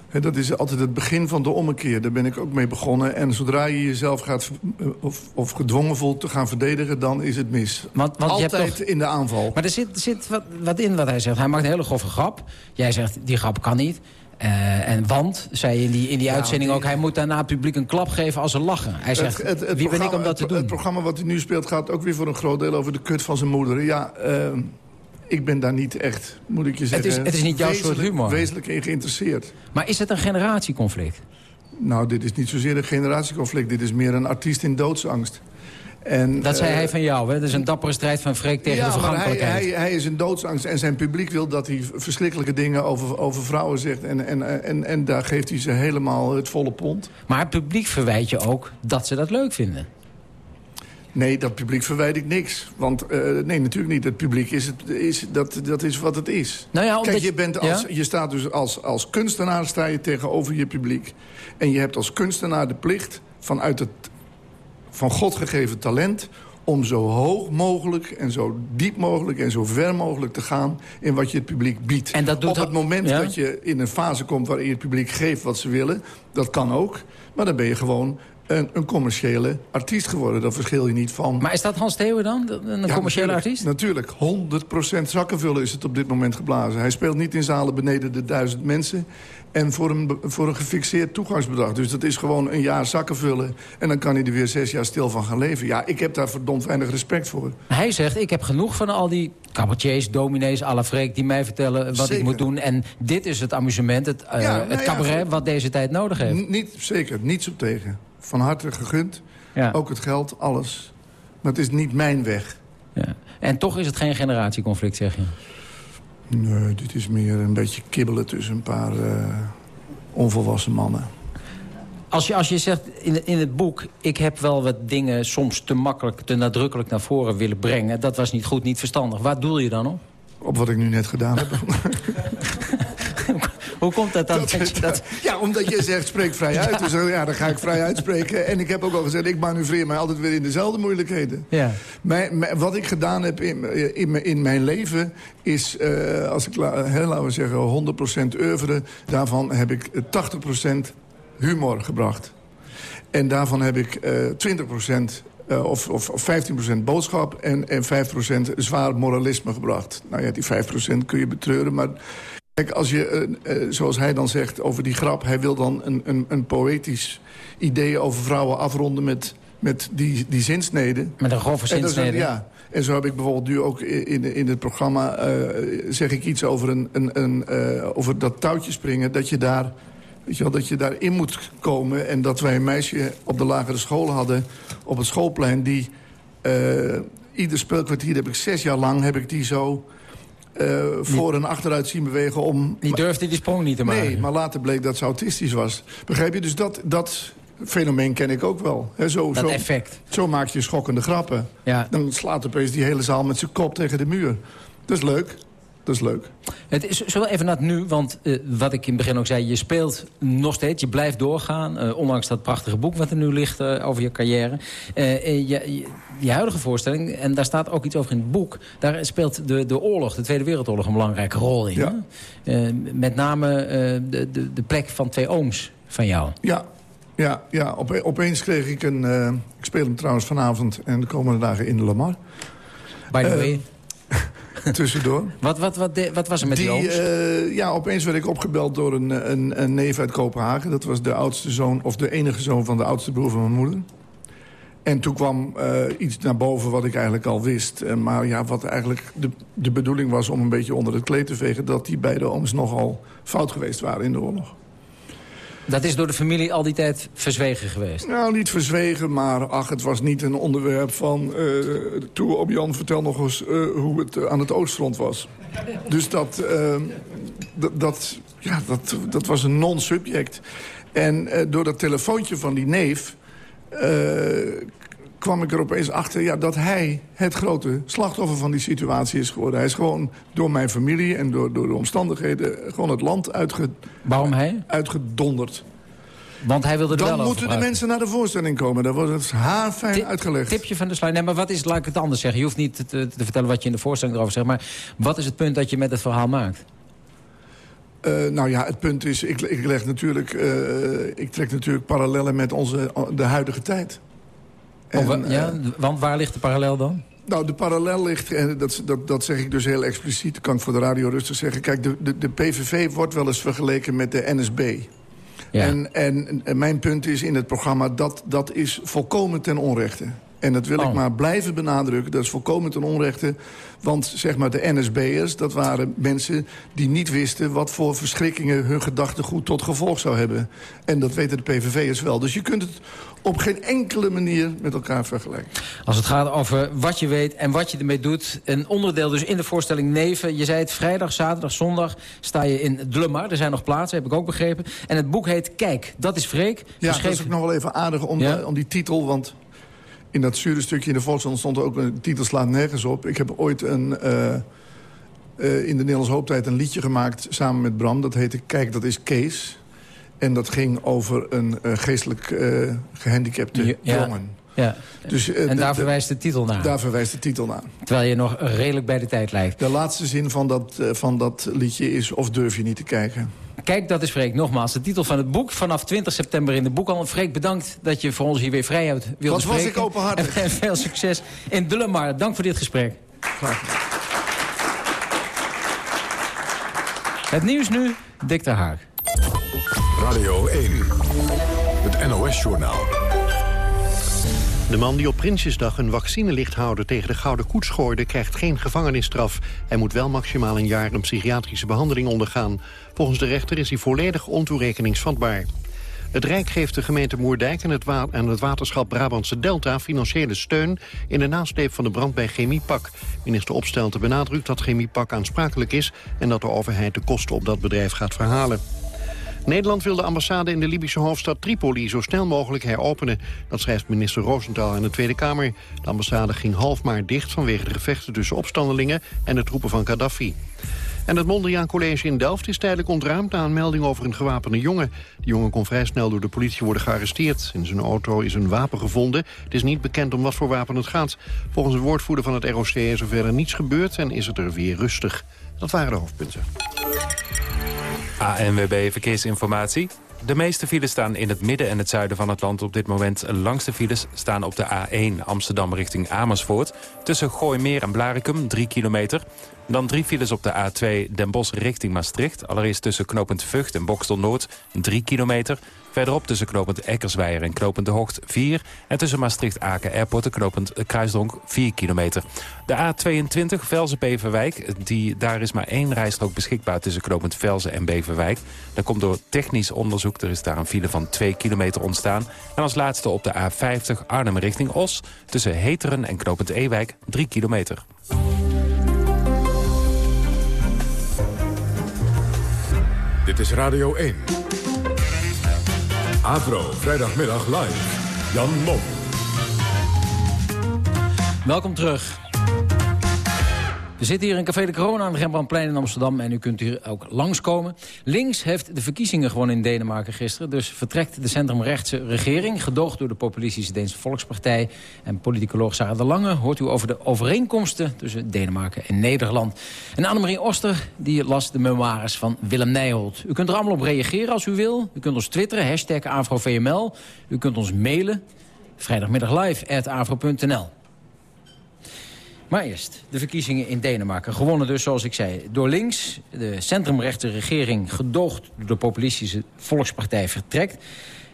Hè, dat is altijd het begin van de ommekeer. Daar ben ik ook mee begonnen. En zodra je jezelf gaat, eh, of, of gedwongen voelt te gaan verdedigen... dan is het mis. Want, want je hebt altijd toch- in de aanval. Maar er zit, zit wat, wat in wat hij zegt. Hij maakt een hele grove grap. Jij zegt, die grap kan niet. Eh, en want, zei je in die, in die Ja, uitzending ook... hij moet daarna het publiek een klap geven als ze lachen. Hij zegt, Het- het- het wie ben ik om dat te het- doen? Het programma wat hij nu speelt gaat ook weer voor een groot deel over de kut van zijn moeder. Ja, eh, ik ben daar niet echt, moet ik je zeggen... is- het is niet jouw soort humor. Wezenlijk in geïnteresseerd. Maar is het een generatieconflict? Nou, dit is niet zozeer een generatieconflict. Dit is meer een artiest in doodsangst. En, Dat zei eh, hij van jou, hè? Dat is een dappere strijd van Freek tegen de ja, maar hij, vergankelijkheid. hij, hij is een doodsangst en zijn publiek wil dat hij verschrikkelijke dingen over, over vrouwen zegt. En, en, en, en daar geeft hij ze helemaal het volle pond. Maar het publiek verwijt je ook dat ze dat leuk vinden. Nee, dat publiek verwijt ik niks. Want eh, nee, natuurlijk niet. Het publiek is, het, is, dat, dat is wat het is. Nou ja, Kijk, je, je- bent als, ja? je staat dus als, als kunstenaar sta je tegenover je publiek. En je hebt als kunstenaar de plicht vanuit het van God gegeven talent om zo hoog mogelijk en zo diep mogelijk en zo ver mogelijk te gaan in wat je het publiek biedt. En dat doet Op het moment ja? dat je in een fase komt waarin je het publiek geeft wat ze willen, dat kan ook. Maar dan ben je gewoon een, een commerciële artiest geworden. Dat verschil je niet van... Maar is dat Hans Theeuwen dan, een Ja, commerciële artiest? Natuurlijk, 100% zakkenvullen is het op dit moment geblazen. Hij speelt niet in zalen beneden de duizend mensen... en voor een, voor een gefixeerd toegangsbedrag. Dus dat is gewoon een jaar zakken vullen... en dan kan hij er weer zes jaar stil van gaan leven. Ja, ik heb daar verdomd weinig respect voor. Hij zegt, ik heb genoeg van al die cabaretiers, dominees, à la Freek... die mij vertellen wat Zeker. ik moet doen. En dit is het amusement, het, eh, Ja, nou het ja, cabaret... wat deze tijd nodig heeft. N- niet, zeker, niets op tegen. Van harte gegund. Ja. Ook het geld, alles. Maar het is niet mijn weg. Ja. En toch is het geen generatieconflict, zeg je. Nee, dit is meer een beetje kibbelen tussen een paar eh, onvolwassen mannen. Als je, als je zegt in, in het boek... ik heb wel wat dingen soms te makkelijk, te nadrukkelijk naar voren willen brengen... dat was niet goed, niet verstandig. Waar doel je dan op? Op wat ik nu net gedaan heb. Hoe komt dat dan? Dat- dat je dat... Ja, omdat je zegt, spreek vrij uit. Dus ja, dan ga ik vrij uitspreken. En ik heb ook al gezegd, ik manoeuvreer mij altijd weer in dezelfde moeilijkheden. Ja. Mijn, mijn- wat ik gedaan heb in, in, mijn- in mijn leven is, eh, als ik hè, laten we zeggen, 100% oeuvre. Daarvan heb ik eh, 80% humor gebracht. En daarvan heb ik eh 20% eh, of, of, of 15% boodschap en, en 5% zwaar moralisme gebracht. Nou ja, die 5% kun je betreuren, maar... Kijk, als je, eh, eh, zoals hij dan zegt over die grap... hij wil dan een, een, een poëtisch idee over vrouwen afronden met, met die, die zinsneden. Met een grove En zinsnede. Ja, en zo heb ik bijvoorbeeld nu ook in, in het programma... eh, zeg ik iets over, een, een, een, over dat touwtje springen... dat je daar... Weet je wel, dat je daarin moet komen. En dat wij een meisje op de lagere school hadden... op het schoolplein die... ieder speelkwartier heb ik zes jaar lang... heb ik die zo eh, voor en achteruit zien bewegen om... Die durfde die sprong niet te maken. Nee, maar later bleek dat ze autistisch was. Begrijp je? Dus dat, dat fenomeen ken ik ook wel. He, zo, Dat zo, effect. Zo maak je schokkende grappen. Ja. Dan slaat opeens die hele zaal met zijn kop tegen de muur. Dat is leuk. Dat is leuk. Het is zo even naar het nu, want eh, wat ik in het begin ook zei... je speelt nog steeds, je blijft doorgaan. eh, ondanks dat prachtige boek wat er nu ligt eh, over je carrière. Je, je, je huidige voorstelling, en daar staat ook iets over in het boek... daar speelt de, de oorlog, de Tweede Wereldoorlog, een belangrijke rol in. Ja. met name de, de, de plek van twee ooms van jou. Ja, ja, ja. Ope- opeens kreeg ik een... ik speel hem trouwens vanavond en de komende dagen in de Lamar. By the way, Tussendoor. wat, wat, wat, de- wat was er met die, ooms? eh, ja, opeens werd ik opgebeld door een, een, een neef uit Kopenhagen. Dat was de oudste zoon, of de enige zoon van de oudste broer van mijn moeder. En toen kwam eh, iets naar boven wat ik eigenlijk al wist. Eh, maar ja, wat eigenlijk de, de bedoeling was om een beetje onder het kleed te vegen... dat die beide ooms nogal fout geweest waren in de oorlog. Dat is door de familie al die tijd verzwegen geweest. Nou, niet verzwegen, maar ach, het was niet een onderwerp van... eh toe, op Jan, vertel nog eens eh, hoe het eh, aan het oostfront was. Dus dat, eh, dat, ja, dat, dat was een non-subject. En door dat telefoontje van die neef... eh, kwam ik er opeens achter ja, dat hij het grote slachtoffer van die situatie is geworden. Hij is gewoon door mijn familie en door, door de omstandigheden... gewoon het land uitge, Waarom hij? uitgedonderd. Want hij wilde er Dan wel moeten de mensen naar de voorstelling komen. Dat wordt het haarfijn Tip- uitgelegd. Tipje van de sluier. Nee, maar wat is, laat ik het anders zeggen. Je hoeft niet te, te vertellen wat je in de voorstelling erover zegt. Maar wat is het punt dat je met het verhaal maakt? Eh, nou ja, het punt is, ik, ik, leg natuurlijk, eh, ik trek natuurlijk parallellen met onze, de huidige tijd. En, ja, eh, want waar ligt de parallel dan? nou, de parallel ligt, en dat, dat, dat zeg ik dus heel expliciet... dat kan ik voor de radio rustig zeggen. Kijk, de, de, de PVV wordt wel eens vergeleken met de NSB. Ja. En, en, en mijn punt is in het programma, dat, dat is volkomen ten onrechte. En dat wil ik Oh. maar blijven benadrukken. Dat is volkomen ten onrechte. Want zeg maar de NSB'ers, dat waren mensen die niet wisten... wat voor verschrikkingen hun gedachtegoed tot gevolg zou hebben. En dat weten de PVV'ers wel. Dus je kunt het op geen enkele manier met elkaar vergelijken. Als het gaat over wat je weet en wat je ermee doet. Een onderdeel dus in de voorstelling Neven. Je zei het vrijdag, zaterdag, zondag sta je in Dlumar. Er zijn nog plaatsen, heb ik ook begrepen. En het boek heet Kijk, dat is Freek. Ja, dat Geschreven- is ook nog wel even aardig om, Ja? om die titel... want in dat zure stukje in de Volkskrant stond er ook... een titel slaat nergens op. Ik heb ooit een, eh, eh, in de Nederlands Hooptijd een liedje gemaakt... samen met Bram, dat heette Kijk, dat is Kees. En dat ging over een eh, geestelijk eh, gehandicapte Ja. jongen. Ja. Dus, eh, en daar de- verwijst de titel naar. Daar verwijst de titel naar. Terwijl je nog redelijk bij de tijd lijkt. De laatste zin van dat, eh, van dat liedje is... of durf je niet te kijken. Kijk, dat is Freek. Nogmaals, de titel van het boek. Vanaf 20 september in de boekhandel. Freek, bedankt dat je voor ons hier weer vrij hebt wilde Wat was spreken. ik openhartig. En, en veel succes in Dullemar. Dank voor dit gesprek. Het nieuws nu, Dick de Haak. Radio 1. Het NOS-journaal. De man die op Prinsjesdag een vaccinelichthouder tegen de Gouden Koets gooide... krijgt geen gevangenisstraf. Hij moet wel maximaal een jaar een psychiatrische behandeling ondergaan. Volgens de rechter is hij volledig ontoerekeningsvatbaar. Het Rijk geeft de gemeente Moerdijk en het, en het waterschap Brabantse Delta financiële steun in de nasleep van de brand bij Chemiepak. Minister Opstelten benadrukt dat Chemiepak aansprakelijk is en dat de overheid de kosten op dat bedrijf gaat verhalen. Nederland wil de ambassade in de Libische hoofdstad Tripoli zo snel mogelijk heropenen. Dat schrijft minister Roosentaal aan de Tweede Kamer. De ambassade ging half maart dicht vanwege de gevechten tussen opstandelingen en de troepen van Gaddafi. En het Mondriaan College in Delft is tijdelijk ontruimd na een melding over een gewapende jongen. De jongen kon vrij snel door de politie worden gearresteerd. In zijn auto is een wapen gevonden. Het is niet bekend om wat voor wapen het gaat. Volgens een woordvoerder van het ROC is er verder niets gebeurd en is het er weer rustig. Dat waren de hoofdpunten. ANWB Verkeersinformatie. De meeste files staan in het midden en het zuiden van het land op dit moment. Langste files staan op de A1 Amsterdam richting Amersfoort. Tussen Gooimeer en Blarikum, 3 kilometer. Dan drie files op de A2 Den Bosch richting Maastricht. Allereerst tussen knooppunt Vught en Bokstel Noord, 3 kilometer. Verderop tussen knooppunt Eckersweijer en knooppunt De Hocht 4. En tussen Maastricht-Aken Airport en knooppunt Kruisdronk 4 kilometer. De A22 Velzen-Beverwijk. Daar is maar één rijstrook beschikbaar tussen knooppunt Velzen en Beverwijk. Dat komt door technisch onderzoek. Er is daar een file van 2 kilometer ontstaan. En als laatste op de A50 Arnhem richting Os. Tussen Heteren en knooppunt Ewijk 3 kilometer. Dit is Radio 1. Avro, vrijdagmiddag live. Jan Mom. Welkom terug. We zitten hier in Café de Corona aan het Rembrandtplein in Amsterdam... en u kunt hier ook langskomen. Links heeft de verkiezingen gewonnen in Denemarken gisteren... dus vertrekt de centrumrechtse regering... gedoogd door de populistische Deense Volkspartij... en politicoloog Sarah de Lange hoort u over de overeenkomsten... tussen Denemarken en Nederland. En Annemarie Oster die las de memoires van Willem Nijholt. U kunt er allemaal op reageren als u wil. U kunt ons twitteren, hashtag AfroVML. U kunt ons mailen, vrijdagmiddag live. Maar eerst de verkiezingen in Denemarken. Gewonnen dus, zoals ik zei, door links. De centrumrechtse regering, gedoogd door de populistische Volkspartij, vertrekt.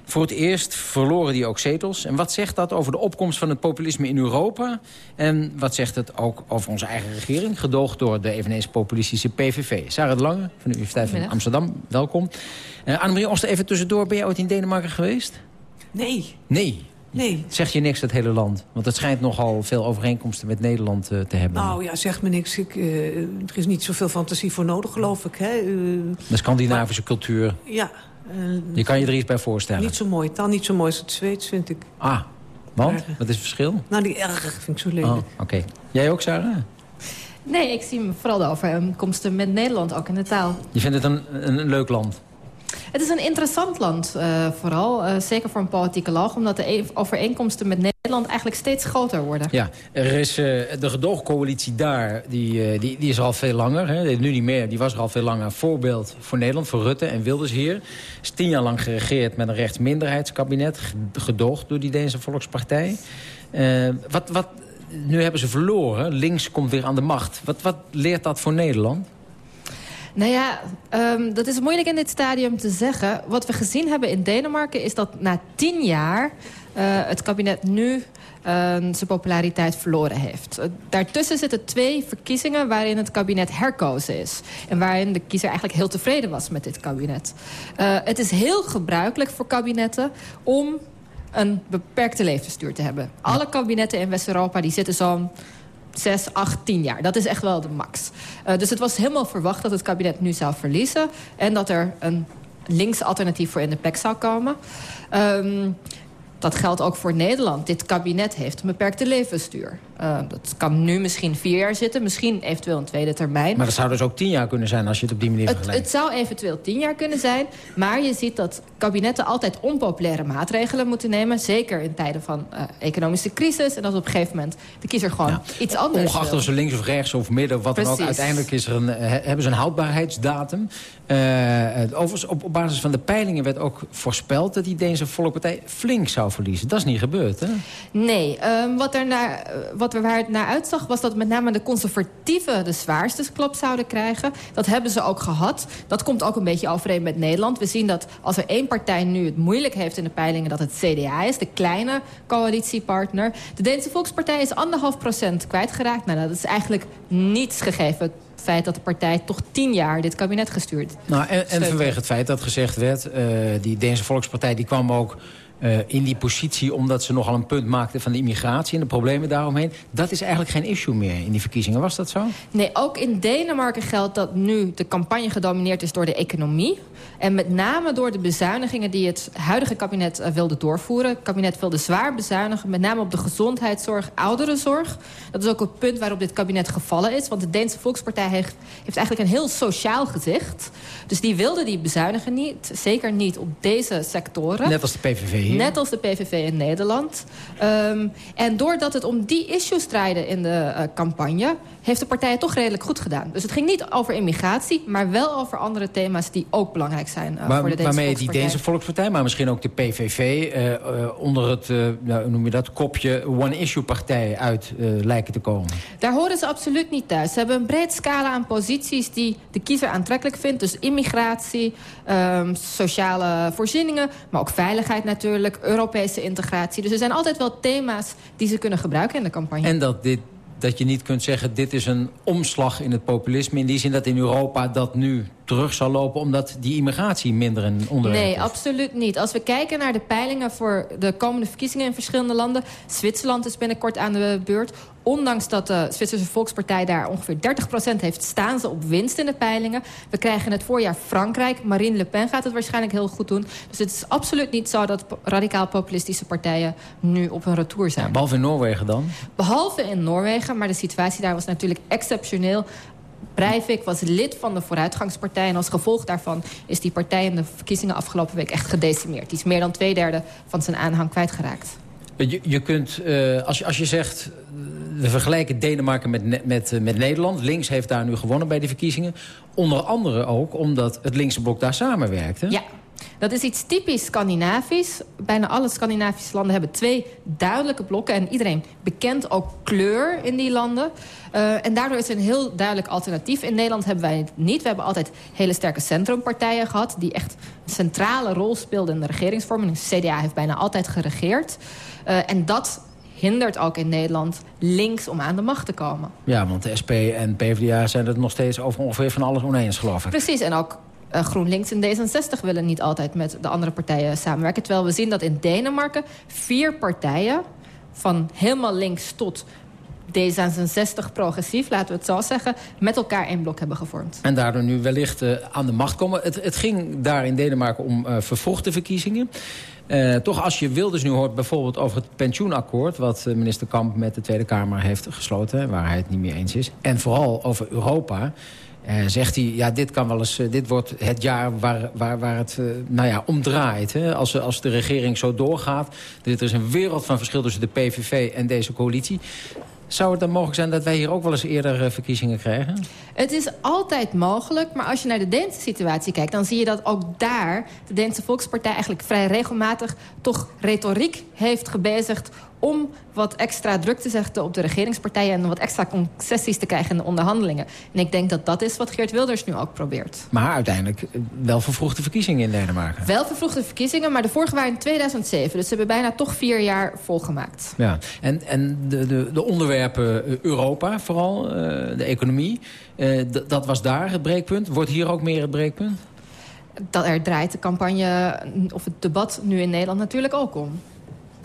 Voor het eerst verloren die ook zetels. En wat zegt dat over de opkomst van het populisme in Europa? En wat zegt het ook over onze eigen regering? Gedoogd door de eveneens populistische PVV. Sarah de Lange van de Universiteit van. Amsterdam, welkom. Uh, Annemarie Oster, even tussendoor. Ben jij ooit in Denemarken geweest? Nee. Nee. Nee. Zeg je niks, het hele land? Want het schijnt nogal veel overeenkomsten met Nederland uh, te hebben. Nou ja, zeg me niks. Ik, uh, er is niet zoveel fantasie voor nodig, geloof ik. Hè? Uh, de Scandinavische maar, cultuur. Ja. je kan je er iets bij voorstellen? Niet zo mooi. Taal niet zo mooi als het Zweeds, vind ik. Ah, want? Maar, Wat is het verschil? Nou, die erg vind ik zo lelijk. Oh, Oké. Okay. Jij ook, Sarah? Nee, ik zie vooral de overeenkomsten met Nederland, ook in de taal. Je vindt het een leuk land? Het is een interessant land, uh, vooral. Uh, zeker voor een politicoloog, omdat de overeenkomsten met Nederland eigenlijk steeds groter worden. Ja, er is uh, de gedoogcoalitie daar, die, die, die is al veel langer. Hè. Nu niet meer, die was er al veel langer. Voorbeeld voor Nederland, voor Rutte en Wilders hier. Is tien jaar lang geregeerd met een rechtsminderheidskabinet. Gedoogd door die Deense Volkspartij. wat, wat, nu hebben ze verloren, links komt weer aan de macht. Wat, wat leert dat voor Nederland? Nou ja, um, dat is moeilijk in dit stadium te zeggen. Wat we gezien hebben in Denemarken is dat na tien jaar... het kabinet nu zijn populariteit verloren heeft. daartussen zitten twee verkiezingen waarin het kabinet herkozen is. En waarin de kiezer eigenlijk heel tevreden was met dit kabinet. het is heel gebruikelijk voor kabinetten om een beperkte levensduur te hebben. Alle kabinetten in West-Europa die zitten zo'n 6, 8, 10 jaar. Dat is echt wel de max. Uh, dus het was helemaal verwacht dat het kabinet nu zou verliezen... en dat er een links alternatief voor in de plek zou komen. Um, dat geldt ook voor Nederland. Dit kabinet heeft een beperkte levensduur. Uh, dat kan nu misschien vier jaar zitten, misschien eventueel een tweede termijn. Maar dat zou dus ook tien jaar kunnen zijn als je het op die manier vergelijkt. Het zou eventueel tien jaar kunnen zijn. Maar je ziet dat kabinetten altijd onpopulaire maatregelen moeten nemen. Zeker in tijden van uh, economische crisis. En dat op een gegeven moment de kiezer gewoon iets anders Ongeacht of ze links of rechts of midden, wat dan ook. Uiteindelijk is er een, hebben ze een houdbaarheidsdatum. Uh, overigens, op, op basis van de peilingen werd ook voorspeld... dat die Deense Volkpartij flink zou verliezen. Dat is niet gebeurd, hè? Nee, um, wat er naar, wat er, waar het naar uitzag... was dat met name de conservatieven de zwaarste klap zouden krijgen. Dat hebben ze ook gehad. Dat komt ook een beetje overeen met Nederland. We zien dat als er één partij nu het moeilijk heeft in de peilingen... dat het CDA is, de kleine coalitiepartner. De Deense Volkspartij is anderhalf procent kwijtgeraakt. Nou, dat is eigenlijk niets gegeven feit dat de partij toch tien jaar dit kabinet gestuurd. Nou, en, en vanwege het feit dat gezegd werd... Uh, die Deense Volkspartij die kwam ook uh, in die positie... omdat ze nogal een punt maakten van de immigratie en de problemen daaromheen. Dat is eigenlijk geen issue meer in die verkiezingen. Was dat zo? Nee, ook in Denemarken geldt dat nu de campagne gedomineerd is door de economie. En met name door de bezuinigingen die het huidige kabinet uh, wilde doorvoeren. Het kabinet wilde zwaar bezuinigen, met name op de gezondheidszorg, ouderenzorg. Dat is ook het punt waarop dit kabinet gevallen is. Want de Deense Volkspartij heeft, heeft eigenlijk een heel sociaal gezicht. Dus die wilde die bezuinigen niet, zeker niet op deze sectoren. Net als de PVV Net als de PVV in Nederland. Um, en doordat het om die issues draaide in de uh, campagne... heeft de partij het toch redelijk goed gedaan. Dus het ging niet over immigratie, maar wel over andere thema's... die ook belangrijk zijn uh, maar, voor de Deense Waarmee die Deense Volkspartij, maar misschien ook de PVV... Uh, onder het, nou, noem je dat, kopje one-issue-partij uit lijken te komen. Daar horen ze absoluut niet thuis. Ze hebben een breed scala aan posities die de kiezer aantrekkelijk vindt. Dus immigratie, um, sociale voorzieningen, maar ook veiligheid natuurlijk Europese integratie. Dus er zijn altijd wel thema's die ze kunnen gebruiken in de campagne. En dat dit dat je niet kunt zeggen... dit is een omslag in het populisme. In die zin dat in Europa dat nu terug zal lopen... omdat die immigratie minder een onderwerp nee, is? Nee, absoluut niet. Als we kijken naar de peilingen voor de komende verkiezingen in verschillende landen... Zwitserland is binnenkort aan de beurt. Ondanks dat de Zwitserse Volkspartij daar ongeveer 30% heeft... staan ze op winst in de peilingen. We krijgen het voorjaar Frankrijk. Marine Le Pen gaat het waarschijnlijk heel goed doen. Dus het is absoluut niet zo dat radicaal-populistische partijen... nu op hun retour zijn. Ja, behalve in Noorwegen dan? Behalve in Noorwegen, maar de situatie daar was natuurlijk exceptioneel. Breivik was lid van de vooruitgangspartij... en als gevolg daarvan is die partij in de verkiezingen afgelopen week echt gedecimeerd. Die is meer dan twee derde van zijn aanhang kwijtgeraakt. Je, je kunt, uh, als, je, als je zegt, we vergelijken Denemarken met, met, uh, met Nederland. Links heeft daar nu gewonnen bij de verkiezingen. Onder andere ook omdat het linkse blok daar samenwerkt. Hè? Ja, dat is iets typisch Scandinavisch. Bijna alle Scandinavische landen hebben twee duidelijke blokken. En iedereen bekent ook kleur in die landen. Uh, en daardoor is een heel duidelijk alternatief. In Nederland hebben wij het niet. We hebben altijd hele sterke centrumpartijen gehad... die echt een centrale rol speelden in de regeringsvorming. De CDA heeft bijna altijd geregeerd. Uh, en dat hindert ook in Nederland links om aan de macht te komen. Ja, want de SP en PvdA zijn het nog steeds over ongeveer van alles oneens, geloof ik. Precies, en ook uh, GroenLinks en D66 willen niet altijd met de andere partijen samenwerken. Terwijl we zien dat in Denemarken vier partijen... van helemaal links tot D66 progressief, laten we het zo zeggen... met elkaar één blok hebben gevormd. En daardoor nu wellicht uh, aan de macht komen. Het, het, ging daar in Denemarken om uh, vervroegde verkiezingen. Uh, toch als je Wilders nu hoort bijvoorbeeld over het pensioenakkoord... wat minister Kamp met de Tweede Kamer heeft gesloten... waar hij het niet mee eens is. En vooral over Europa... Uh, zegt hij, ja, dit, kan wel eens, dit wordt het jaar waar, waar, waar het uh, nou ja, omdraait. Hè? Als, als de regering zo doorgaat. Er is een wereld van verschil tussen de PVV en deze coalitie. Zou het dan mogelijk zijn dat wij hier ook wel eens eerder verkiezingen krijgen? Het is altijd mogelijk, maar als je naar de Deense situatie kijkt... dan zie je dat ook daar de Deense Volkspartij eigenlijk vrij regelmatig... toch retoriek heeft gebezigd om wat extra druk te zetten op de regeringspartijen... en wat extra concessies te krijgen in de onderhandelingen. En ik denk dat dat is wat Geert Wilders nu ook probeert. Maar uiteindelijk eh, wel vervroegde verkiezingen in Denemarken. Wel vervroegde verkiezingen, maar de vorige waren in 2007. Dus ze hebben bijna toch vier jaar volgemaakt. Ja, en, en de, de, de onderwerpen eh, Europa vooral, eh, de economie... dat was daar het breekpunt. Wordt hier ook meer het breekpunt? Dat er draait de campagne of het debat nu in Nederland natuurlijk ook om.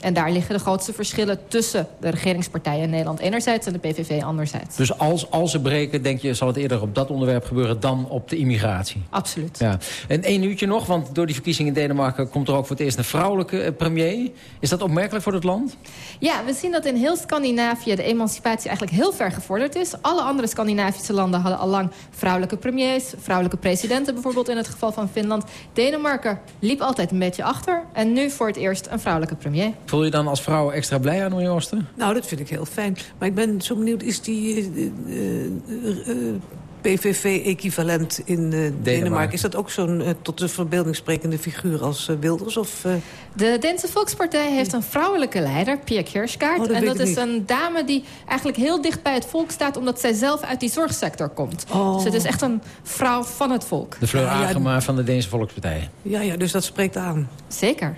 En daar liggen de grootste verschillen tussen de regeringspartijen in Nederland enerzijds en de PVV anderzijds. Dus als, als ze breken, denk je, zal het eerder op dat onderwerp gebeuren... dan op de immigratie? Absoluut. Ja. En één uurtje nog, want door die verkiezingen in Denemarken... komt er ook voor het eerst een vrouwelijke eh, premier. Is dat opmerkelijk voor het land? Ja, we zien dat in heel Scandinavië de emancipatie eigenlijk heel ver gevorderd is. Alle andere Scandinavische landen hadden al lang vrouwelijke premiers... vrouwelijke presidenten bijvoorbeeld in het geval van Finland. Denemarken liep altijd een beetje achter. En nu voor het eerst een vrouwelijke premier. Voel je dan als vrouw extra blij aan Oosten? Nou, dat vind ik heel fijn. Maar ik ben zo benieuwd, is die eh, eh, eh, PVV-equivalent in eh, Denemarken... is dat ook zo'n eh, tot de verbeelding sprekende figuur als eh, Wilders? Of, eh, De Deense Volkspartij heeft een vrouwelijke leider, Pia Kjærsgaard. Oh, dat en dat is niet. een dame die eigenlijk heel dicht bij het volk staat... omdat zij zelf uit die zorgsector komt. Oh. Dus het is echt een vrouw van het volk. De Fleur Ja, ja. Agema van de Deense Volkspartij. ja, ja, dus dat spreekt aan. Zeker.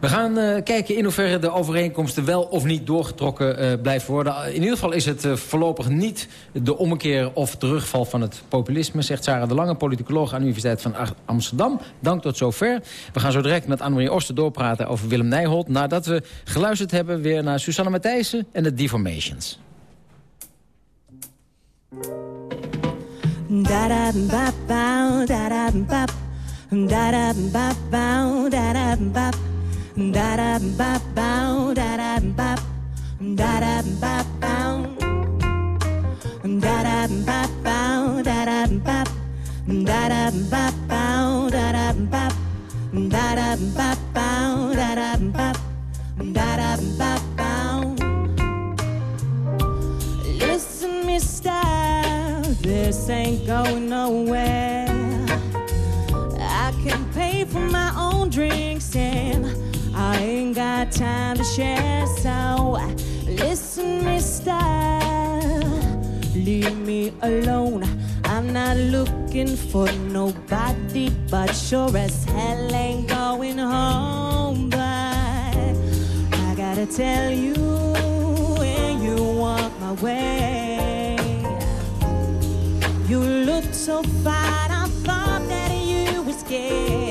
We gaan eh, kijken in hoeverre de overeenkomsten wel of niet doorgetrokken eh, blijven worden. In ieder geval is het eh, voorlopig niet de ommekeer of terugval van het populisme... zegt Sarah de Lange, politicoloog aan de Universiteit van Amsterdam. Dank tot zover. We gaan zo direct met Annemarie Oster doorpraten over Willem Nijholt... nadat we geluisterd hebben weer naar Susanne Matthijssen en de Deformations. Da da ba ba da da ba da da ba ba da da ba da da ba ba da da ba da da ba ba Listen, mister, this ain't going nowhere. I can pay for my own drinks and I ain't got time to share. So listen, mister, leave me alone. I'm not looking for nobody, but sure as hell ain't going home. But I gotta tell you, when you walk my way, you look so fine. I thought that you were gay.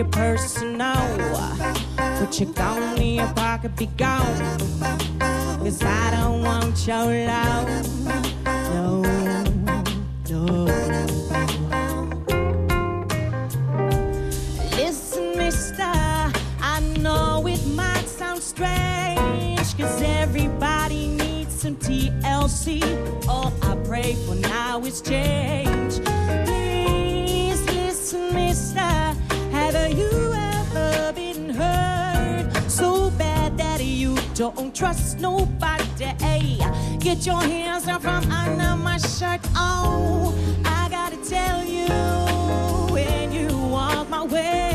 It personal. Put your gun in your pocket, be gone. Cause I don't want your love. No, no. Listen, mister, I know it might sound strange. Cause everybody needs some TLC. All I pray for now is change. Please listen, don't trust nobody? Get your hands out from under my shirt. Oh, I gotta tell you when you walk my way.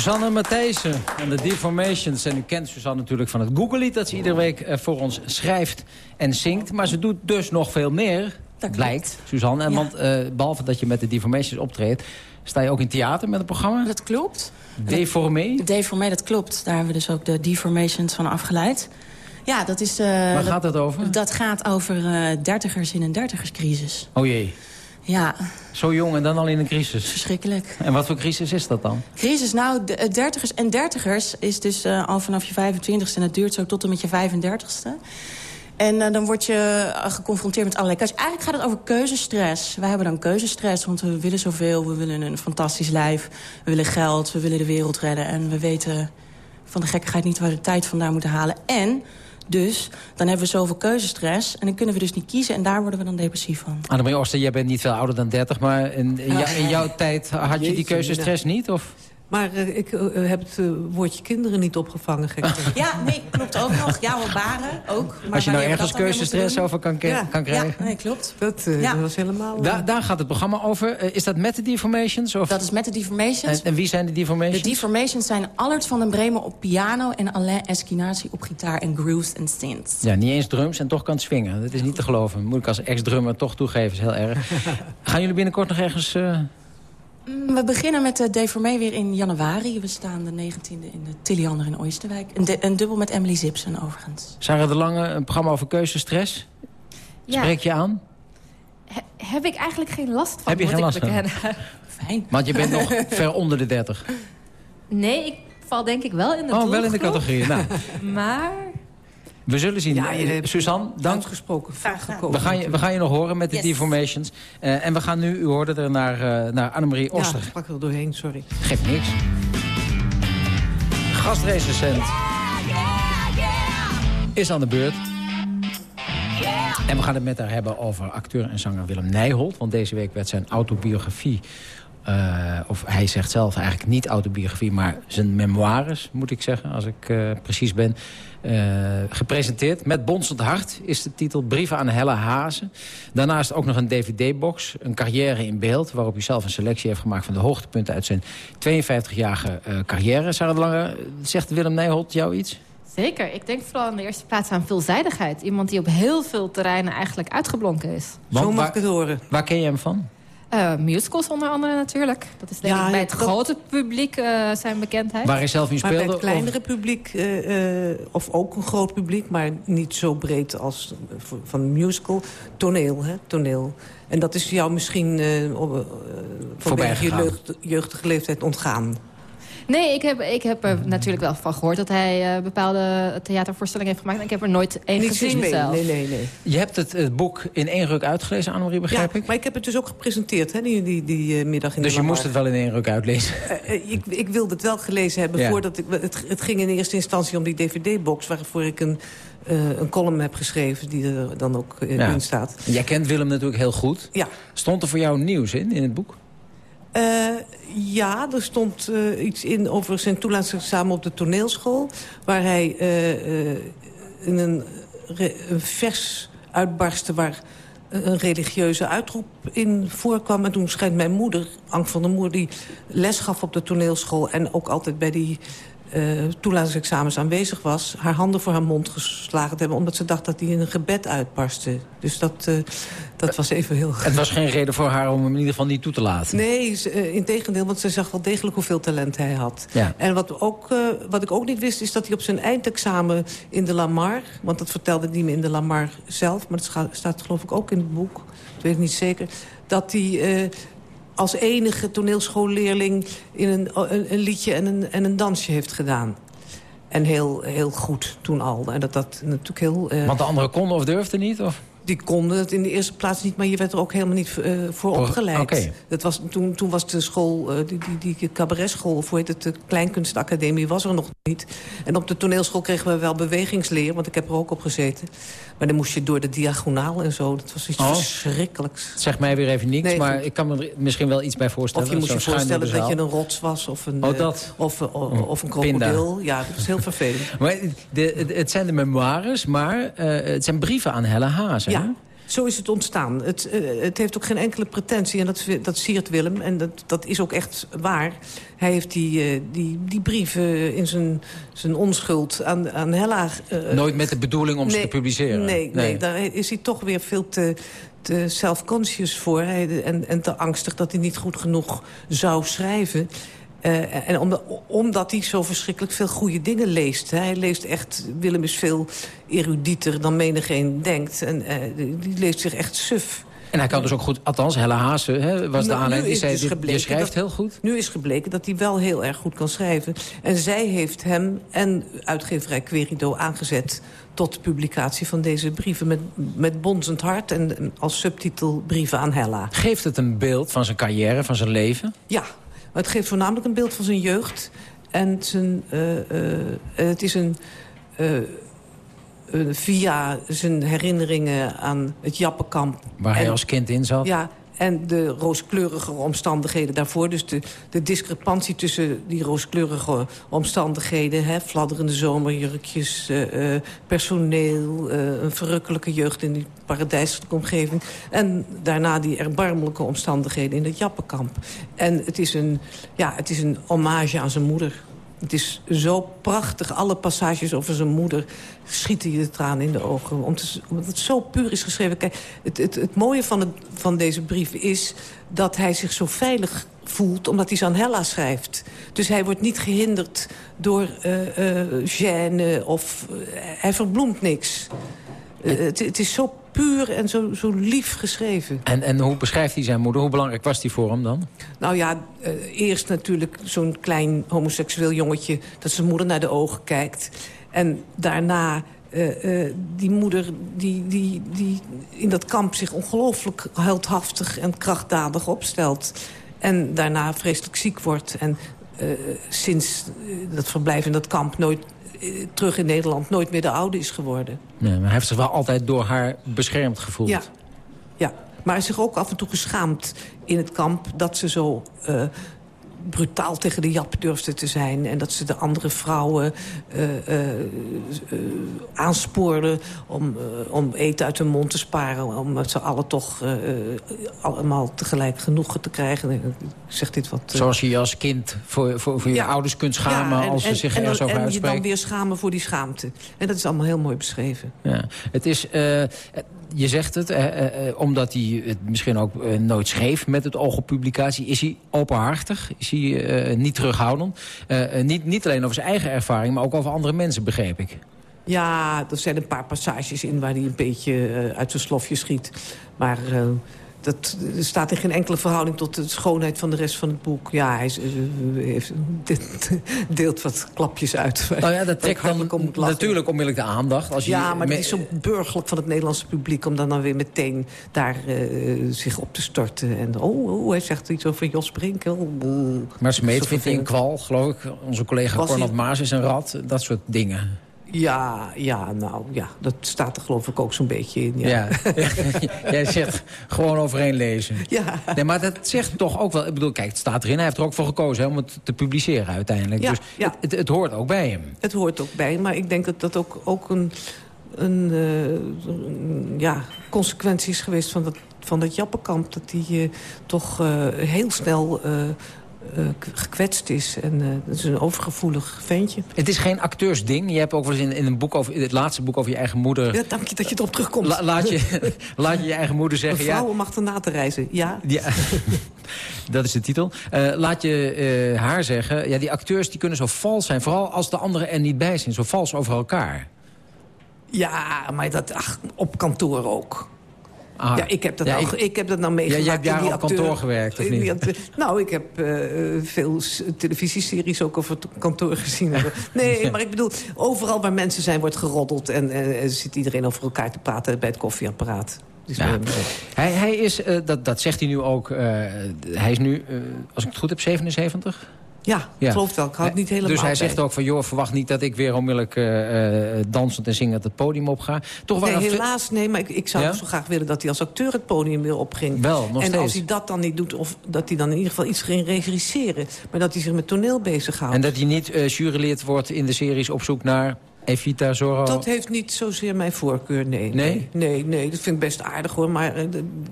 Suzanne Matthijssen en de Deformations. En u kent Suzanne natuurlijk van het Google-lied... dat ze iedere week eh, voor ons schrijft en zingt. Maar ze doet dus nog veel meer, Dat blijkt, Suzanne. En want eh, behalve dat je met de Deformations optreedt... sta je ook in theater met een programma? Dat klopt. Deformé? Deformé, dat klopt. Daar hebben we dus ook de deformations van afgeleid. Ja, dat is... eh, Waar gaat het over? Dat gaat over dertigers in een dertigerscrisis. Oh jee, Ja, zo jong en dan al in een crisis. verschrikkelijk. En wat voor crisis is dat dan? Crisis, nou, de, dertigers en dertigers is dus eh, al vanaf je 25ste... en het duurt zo tot en met je 35ste. En eh, dan word je eh, geconfronteerd met allerlei keuzes. Eigenlijk gaat het over keuzestress. Wij hebben dan keuzestress, want we willen zoveel. We willen een fantastisch lijf. We willen geld. We willen de wereld redden. En we weten van de gekkigheid niet waar we de tijd vandaan moeten halen. En dus, dan hebben we zoveel keuzestress. En dan kunnen we dus niet kiezen. En daar worden we dan depressief van. Annemarie Oster, jij bent niet veel ouder dan 30... maar in, in, jou- in jouw tijd had je die keuzestress niet? Of? Maar eh, ik eh, heb het eh, woordje kinderen niet opgevangen, gek. Ja, nee, klopt ook nog. Ja, hoor, baren ook. Maar Als je nou ergens keuzestress over kan, Ja. kan krijgen? Ja, nee, klopt. Dat, Ja. dat was helemaal... Da- daar gaat het programma over. Is dat met de Deformations? Of? Dat is met de Deformations. En, en wie zijn de Deformations? De Deformations zijn Allard van den Bremen op piano... en Alain Eskenazi op gitaar en grooves en synths. Ja, niet eens drums en toch kan het swingen. Dat is niet te geloven. Moet ik als ex-drummer toch toegeven, is heel erg. Gaan jullie binnenkort nog ergens... Mm, We beginnen met de Deformee weer in januari. We staan de 19e in de Tilliander in Oosterwijk. Een, een dubbel met Emily Zipsen, overigens. Sarah de Lange, een programma over keuzestress? Ja. Spreek je aan? He- heb ik eigenlijk geen last van, Heb je moet geen ik last van? bekennen. Fijn. Want je bent nog ver onder de 30. Nee, ik val denk ik wel in de Oh, wel in de categorie. Nou, Maar we zullen zien. Ja, je Eh, Suzanne, dank. Uitgesproken gekomen. We gaan, je, we gaan je nog horen met de Yes. Deformations. Eh, en we gaan nu, u hoorde er, naar, uh, naar Annemarie Ja, Oster. ik sprak er doorheen, sorry. Geeft niks. Gastrecensent is aan de beurt. En we gaan het met haar hebben over acteur en zanger Willem Nijholt. Want deze week werd zijn autobiografie... eh, of hij zegt zelf eigenlijk niet autobiografie... maar zijn memoires, moet ik zeggen, als ik eh, precies ben... eh, gepresenteerd. Met Bonsend Hart is de titel Brieven aan Helle Hazen. Daarnaast ook nog een dvd-box, een carrière in beeld... waarop hij zelf een selectie heeft gemaakt van de hoogtepunten... uit zijn 52-jarige eh, carrière. Sarah de Lange, zegt Willem Nijholt jou iets? zeker, ik denk vooral in de eerste plaats aan veelzijdigheid. Iemand die op heel veel terreinen eigenlijk uitgeblonken is. Want Zo mag waar- ik het horen. Waar ken je hem van? Eh, musicals onder andere natuurlijk. Dat is denk Ja, ik bij het dat- grote publiek eh, zijn bekendheid. Waar hij zelf in Maar bij speelde? het kleinere publiek, eh, eh, of ook een groot publiek... maar niet zo breed als voor- van een musical, toneel, hè, toneel. En dat is jou misschien vanwege je jeugdige leeftijd ontgaan. Nee, ik heb, ik heb er natuurlijk wel van gehoord... dat hij eh, bepaalde theatervoorstellingen heeft gemaakt. En ik heb er nooit één gezien mee. zelf. Nee, nee, nee. Je hebt het, het boek in één ruk uitgelezen, Annemarie, begrijp Ja, ik? maar ik heb het dus ook gepresenteerd, hè, die, die, die eh, middag in Dus de je moest het wel in één ruk uitlezen. Eh, ik, ik wilde het wel gelezen hebben Ja. voordat ik... Het, het ging in eerste instantie om die dvd-box... waarvoor ik een, eh, een column heb geschreven die er dan ook Ja. in staat. Jij kent Willem natuurlijk heel goed. Ja. Stond er voor jou nieuws in, in het boek? Eh, ja, er stond eh, iets in over zijn toelatingsexamen op de toneelschool... waar hij eh, in een vers uitbarstte waar een religieuze uitroep in voorkwam. En toen schijnt mijn moeder, Ank van der Moer... die les gaf op de toneelschool en ook altijd bij die eh toelatingsexamens aanwezig was... haar handen voor haar mond geslagen te hebben... omdat ze dacht dat hij in een gebed uitbarstte. Dus dat, eh, dat was even heel... Het was geen reden voor haar om hem in ieder geval niet toe te laten. Nee, ze- eh, in tegendeel, want ze zag wel degelijk hoeveel talent hij had. Ja. En wat, ook, wat ik ook niet wist, is dat hij op zijn eindexamen in de Lamar... want dat vertelde hij me in de Lamar zelf... maar dat staat geloof ik ook in het boek, dat weet ik niet zeker... dat hij als enige toneelschoolleerling in een, een, liedje en een, en een dansje heeft gedaan. En heel, heel goed toen al. En dat dat natuurlijk heel... eh, Want de anderen konden of durfden niet? Of? Die konden het in de eerste plaats niet, maar je werd er ook helemaal niet eh, voor Voor- opgeleid. Dat was, toen, toen was de school, eh, die, die, die cabaretschool, of hoe heet het, de Kleinkunstacademie, was er nog niet. En op de toneelschool kregen we wel bewegingsleer, want ik heb er ook op gezeten. Maar dan moest je door de diagonaal en zo. Dat was iets Oh. verschrikkelijks. Zeg mij weer even niks, Nee, maar goed. ik kan me er misschien wel iets bij voorstellen. Of je moest je voorstellen dat je een rots was of een, Oh, eh, dat. of, of, Oh, of een pinda. krokodil. Ja, dat was heel vervelend. Maar de, het, zijn de memoires, maar het zijn brieven aan Helle Ja. zo is het ontstaan. Het, uh, het heeft ook geen enkele pretentie en dat, dat siert Willem. En dat, dat is ook echt waar. Hij heeft die, uh, die, die brieven in zijn, zijn onschuld aan, aan Hella... Uh, Nooit met de bedoeling om nee, ze te publiceren? Nee, nee, nee, daar is hij toch weer veel te, te self-conscious voor. En, en te angstig dat hij niet goed genoeg zou schrijven. Uh, en omdat, omdat hij zo verschrikkelijk veel goede dingen leest. Hè. Hij leest echt... Willem is veel erudieter dan menigeen denkt. En uh, die leest zich echt suf. En hij kan dus ook goed, althans Helle Haase hè, was de aanleiding. Die zei, dus je schrijft dat, heel goed. Nu is gebleken dat hij wel heel erg goed kan schrijven. En zij heeft hem en uitgeverij Querido aangezet tot de publicatie van deze brieven met, met bonzend hart... en als subtitel Brieven aan Hella. Geeft het een beeld van zijn carrière, van zijn leven? Ja, maar het geeft voornamelijk een beeld van zijn jeugd. En zijn, uh, uh, het is een... Uh, via zijn herinneringen aan het Jappenkamp. Waar hij als kind in zat? Ja, en de rooskleurige omstandigheden daarvoor. Dus de, de discrepantie tussen die rooskleurige omstandigheden... Hè, fladderende zomerjurkjes, uh, uh, personeel... Uh, een verrukkelijke jeugd in die paradijselijke omgeving... en daarna die erbarmelijke omstandigheden in het Jappenkamp. En het is een, ja, het is een hommage aan zijn moeder... Het is zo prachtig. Alle passages over zijn moeder schieten je de tranen in de ogen. Omdat het zo puur is geschreven. Kijk, het, het, het mooie van, het, van deze brief is dat hij zich zo veilig voelt... omdat hij ze aan Hella schrijft. Dus hij wordt niet gehinderd door uh, gêne of... Uh, hij verbloemt niks. Het, het is zo puur en zo, zo lief geschreven. En, en hoe beschrijft hij zijn moeder? Hoe belangrijk was die voor hem dan? Nou ja, uh, eerst natuurlijk zo'n klein homoseksueel jongetje... dat zijn moeder naar de ogen kijkt. En daarna uh, uh, die moeder die, die, die in dat kamp zich ongelooflijk heldhaftig en krachtdadig opstelt. En daarna vreselijk ziek wordt. En sinds dat verblijf in dat kamp nooit terug in Nederland nooit meer de oude is geworden. Nee, maar hij heeft zich wel altijd door haar beschermd gevoeld. Ja, ja. maar hij is zich ook af en toe geschaamd in het kamp... dat ze zo uh, brutaal tegen de Jap durfde te zijn. En dat ze de andere vrouwen uh, uh, aanspoorden om, om eten uit hun mond te sparen. Om met z'n allen toch allemaal tegelijk genoegen te krijgen. Ik zeg dit wat... Zoals je je als kind voor, voor, voor je ja, ouders kunt schamen ja, en, als ze zich en, ergens over en uitspreken. En je dan weer schamen voor die schaamte. En dat is allemaal heel mooi beschreven. Ja. Het is je zegt het, eh, eh, omdat hij het misschien ook eh, nooit schreef met het oog op publicatie. Is hij openhartig? Is hij eh, niet terughoudend? niet, niet alleen over zijn eigen ervaring, maar ook over andere mensen, begreep ik. Ja, er zijn een paar passages in waar hij een beetje uit zijn slofje schiet. Maar dat staat in geen enkele verhouding tot de schoonheid van de rest van het boek. Ja, hij heeft, deelt wat klapjes uit. Nou ja, dat trekt dan om natuurlijk onmiddellijk de aandacht. Als je ja, maar het is zo burgerlijk van het Nederlandse publiek... om dan, dan weer meteen daar uh, zich op te storten. En oh, oh, hij zegt iets over Jos Brinkel. Maar Smeet vindt een kwal, geloof ik. Onze collega Cornel Maas is een rat. Dat soort dingen. Ja, ja, nou ja, dat staat er geloof ik ook zo'n beetje in. Ja. ja. Jij zegt gewoon overheen lezen. Ja. Nee, maar dat zegt toch ook wel... Ik bedoel, kijk, het staat erin. Hij heeft er ook voor gekozen hè, om het te publiceren uiteindelijk. Ja, dus ja. Het, het, hoort ook bij hem. Het hoort ook bij hem, maar ik denk dat dat ook, ook een, een, uh, ja, consequentie is geweest van dat, van dat Jappenkamp. Dat hij uh, toch uh, heel snel uh, gekwetst is. En uh, dat is een overgevoelig ventje. Het is geen acteursding. Je hebt ook wel eens in, in een boek over, in het laatste boek over je eigen moeder... Ja, dank je dat je erop terugkomt. La, laat, je, laat je je eigen moeder zeggen... Vrouwen ja, mag erna te reizen, ja. ja dat is de titel. Uh, laat je haar zeggen... Ja, die acteurs die kunnen zo vals zijn. Vooral als de anderen er niet bij zijn. Zo vals over elkaar. Ja, maar dat ach, op kantoor ook. Ah. Ja, ik heb dat, ja, nou, ik, ik, heb dat nou meegemaakt. Ja, jij hebt jaren op kantoor gewerkt, of niet? nou, ik heb uh, veel televisieseries ook over kantoor gezien. Nee, maar ik bedoel, overal waar mensen zijn wordt geroddeld... en uh, zit iedereen over elkaar te praten bij het koffieapparaat. Dus ja. hij, hij is, uh, dat, dat zegt hij nu ook, hij is nu, als ik het goed heb, 77? Ja, ja. geloof wel. Ik houd niet helemaal Dus hij zegt ook van, joh, verwacht niet dat ik weer onmiddellijk uh, dansend en zingend het podium op ga. Toch nee, helaas, nee, maar ik, ik zou ja? zo graag willen dat hij als acteur het podium weer opging. Wel, nog en steeds. als hij dat dan niet doet, of dat hij dan in ieder geval iets ging regisseren. Maar dat hij zich met toneel bezighoudt. En dat hij niet uh, jurylid wordt in de series op zoek naar... Evita Zorro? Dat heeft niet zozeer mijn voorkeur, nee. Nee? Nee, nee, dat vind ik best aardig hoor. Maar eh,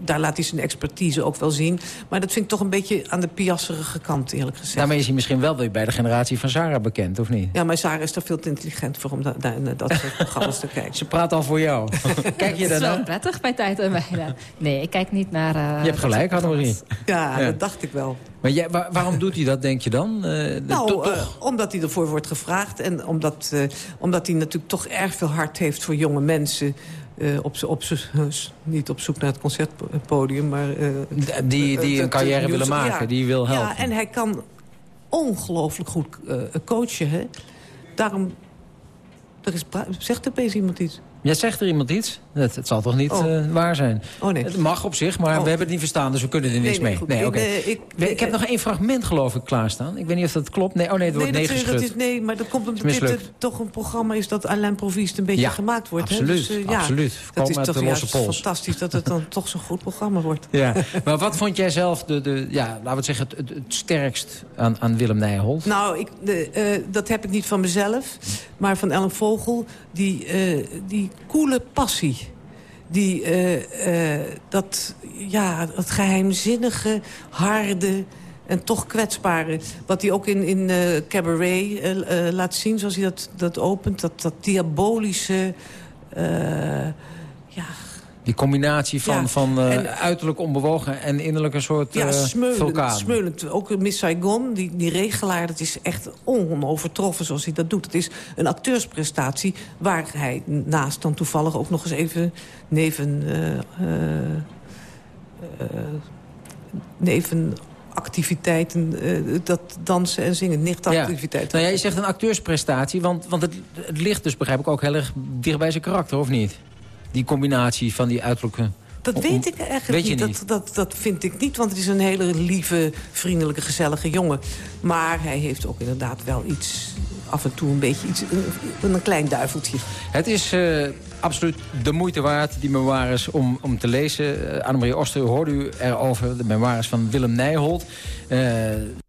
daar laat hij zijn expertise ook wel zien. Maar dat vind ik toch een beetje aan de piasserige kant, eerlijk gezegd. Daarmee is hij misschien wel weer bij de generatie van Sarah bekend, of niet? Ja, maar Sarah is daar veel te intelligent voor om da- dat soort programma's te kijken. Ze praat al voor jou. Kijk je Dat is wel prettig bij tijd en wijle. Nee, ik kijk niet naar... eh, Je hebt gelijk, Annemarie. Ja, Ja. dat dacht ik wel. Maar jij, waar- waarom doet hij dat, denk je dan? Eh, Nou, toch- eh, omdat hij ervoor wordt gevraagd. En omdat, eh, omdat hij natuurlijk toch erg veel hart heeft voor jonge mensen. eh, op, op, niet op zoek naar het concertpodium, maar... eh, die die een carrière willen maken, ja. die wil helpen. Ja, en hij kan ongelooflijk goed eh, coachen, hè. Daarom... Er is zegt er opeens iemand iets? Ja, zegt er iemand iets? Het, het zal toch niet Oh. eh, waar zijn? Oh, nee. Het mag op zich, maar Oh. we hebben het niet verstaan, dus we kunnen er niks Nee, nee, mee. Nee, Ik, oké. eh, ik- heb nog één fragment, geloof ik, klaarstaan. Ik weet niet of dat klopt. Nee, oh nee, het wordt neergeschud. dat is, nee, maar dat komt omdat dit eh, toch een programma is dat Alain Proviest een beetje Ja, gemaakt wordt. absoluut, Hè? Dus, eh, ja, absoluut. Dat is toch de losse juist pols. fantastisch dat het dan toch zo'n goed programma wordt. Ja, maar wat vond jij zelf, de, de, ja, laten we het zeggen, het, het, het sterkst aan, aan Willem Nijholt? Nou, ik, de, eh, dat heb ik niet van mezelf, maar van Ellen Vogel. Die, eh, die koele passie. Die, eh, eh, dat, ja, dat geheimzinnige, harde en toch kwetsbare. Wat hij ook in, in eh, Cabaret laat zien, zoals hij dat, dat opent. Dat, dat diabolische... eh, Die combinatie van, Ja, van eh, en- uiterlijk onbewogen en innerlijk een soort Ja, eh, smeulend, vulkaan. smeulend. Ook Miss Saigon, die, die regelaar, dat is echt onovertroffen zoals hij dat doet. Het is een acteursprestatie waar hij naast dan toevallig ook nog eens even neven... eh, nevenactiviteiten, eh, dat dansen en zingen, nichtactiviteiten. Nou ja, je zegt een acteursprestatie, want, want het, het ligt dus, begrijp ik, ook heel erg dicht bij zijn karakter, of niet? Die combinatie van die uiterlijke... Dat weet ik eigenlijk Weet je niet. niet? Dat, dat, dat vind ik niet, want het is een hele lieve, vriendelijke, gezellige jongen. Maar hij heeft ook inderdaad wel iets, af en toe een beetje iets, een, een klein duiveltje. Het is eh, absoluut de moeite waard, die memoires, om, om te lezen. Uh, Annemarie Oster, hoorde u erover, de memoires van Willem Nijholt. Uh,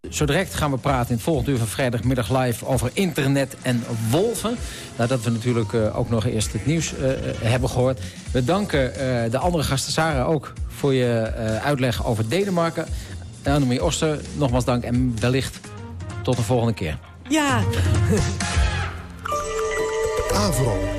zo direct gaan we praten in het volgende uur van vrijdagmiddag live over internet en wolven. Nadat we natuurlijk uh, ook nog eerst het nieuws uh, hebben gehoord. We danken uh, de andere gasten, Sarah, ook voor je uitleg over Denemarken. Annemarie Oster, nogmaals dank en wellicht tot de volgende keer. Ja. Avro.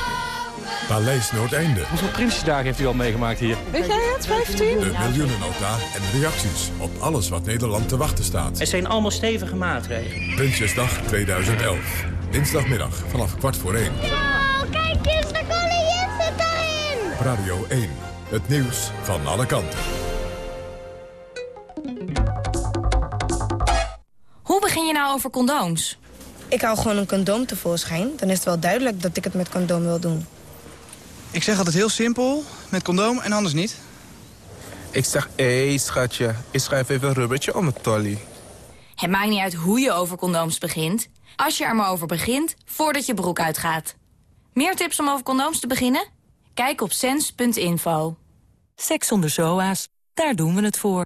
Paleis Noordeinde. Hoeveel Prinsjesdagen heeft u al meegemaakt hier? Weet jij het? 15? De miljoenennota en reacties op alles wat Nederland te wachten staat. Het zijn allemaal stevige maatregelen. Prinsjesdag 2011. Dinsdagmiddag vanaf kwart voor één. Wow, kijk eens, de koningin zit daarin! Radio 1. Het nieuws van alle kanten. Hoe begin je nou over condooms? Ik hou gewoon een condoom tevoorschijn. Dan is het wel duidelijk dat ik het met condoom wil doen. Ik zeg altijd heel simpel, met condoom en anders niet. Ik zeg, hé hey, schatje, ik schrijf even een rubbertje om het tolly. Het maakt niet uit hoe je over condooms begint. Als je er maar over begint, voordat je broek uitgaat. Meer tips om over condooms te beginnen? Kijk op sens.info. Seks zonder zoa's, daar doen we het voor.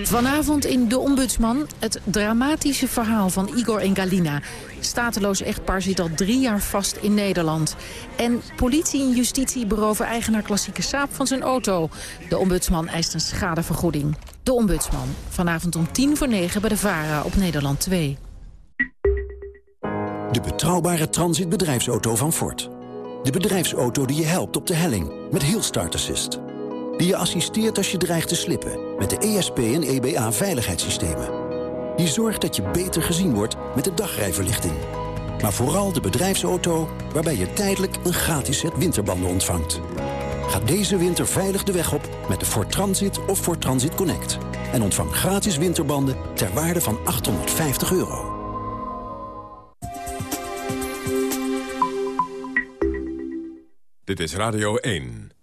Vanavond in De Ombudsman het dramatische verhaal van Igor en Galina. Stateloos echtpaar zit al drie jaar vast in Nederland. En politie en justitie beroven eigenaar klassieke saap van zijn auto. De Ombudsman eist een schadevergoeding. De Ombudsman, vanavond om tien voor negen bij de VARA op Nederland 2. De betrouwbare transitbedrijfsauto van Ford. De bedrijfsauto die je helpt op de helling met Hill Start Assist. Die je assisteert als je dreigt te slippen met de ESP en EBA veiligheidssystemen. Die zorgt dat je beter gezien wordt met de dagrijverlichting. Maar vooral de bedrijfsauto waarbij je tijdelijk een gratis set winterbanden ontvangt. Ga deze winter veilig de weg op met de Ford Transit of Ford Transit Connect. En ontvang gratis winterbanden ter waarde van 850 euro. Dit is Radio 1.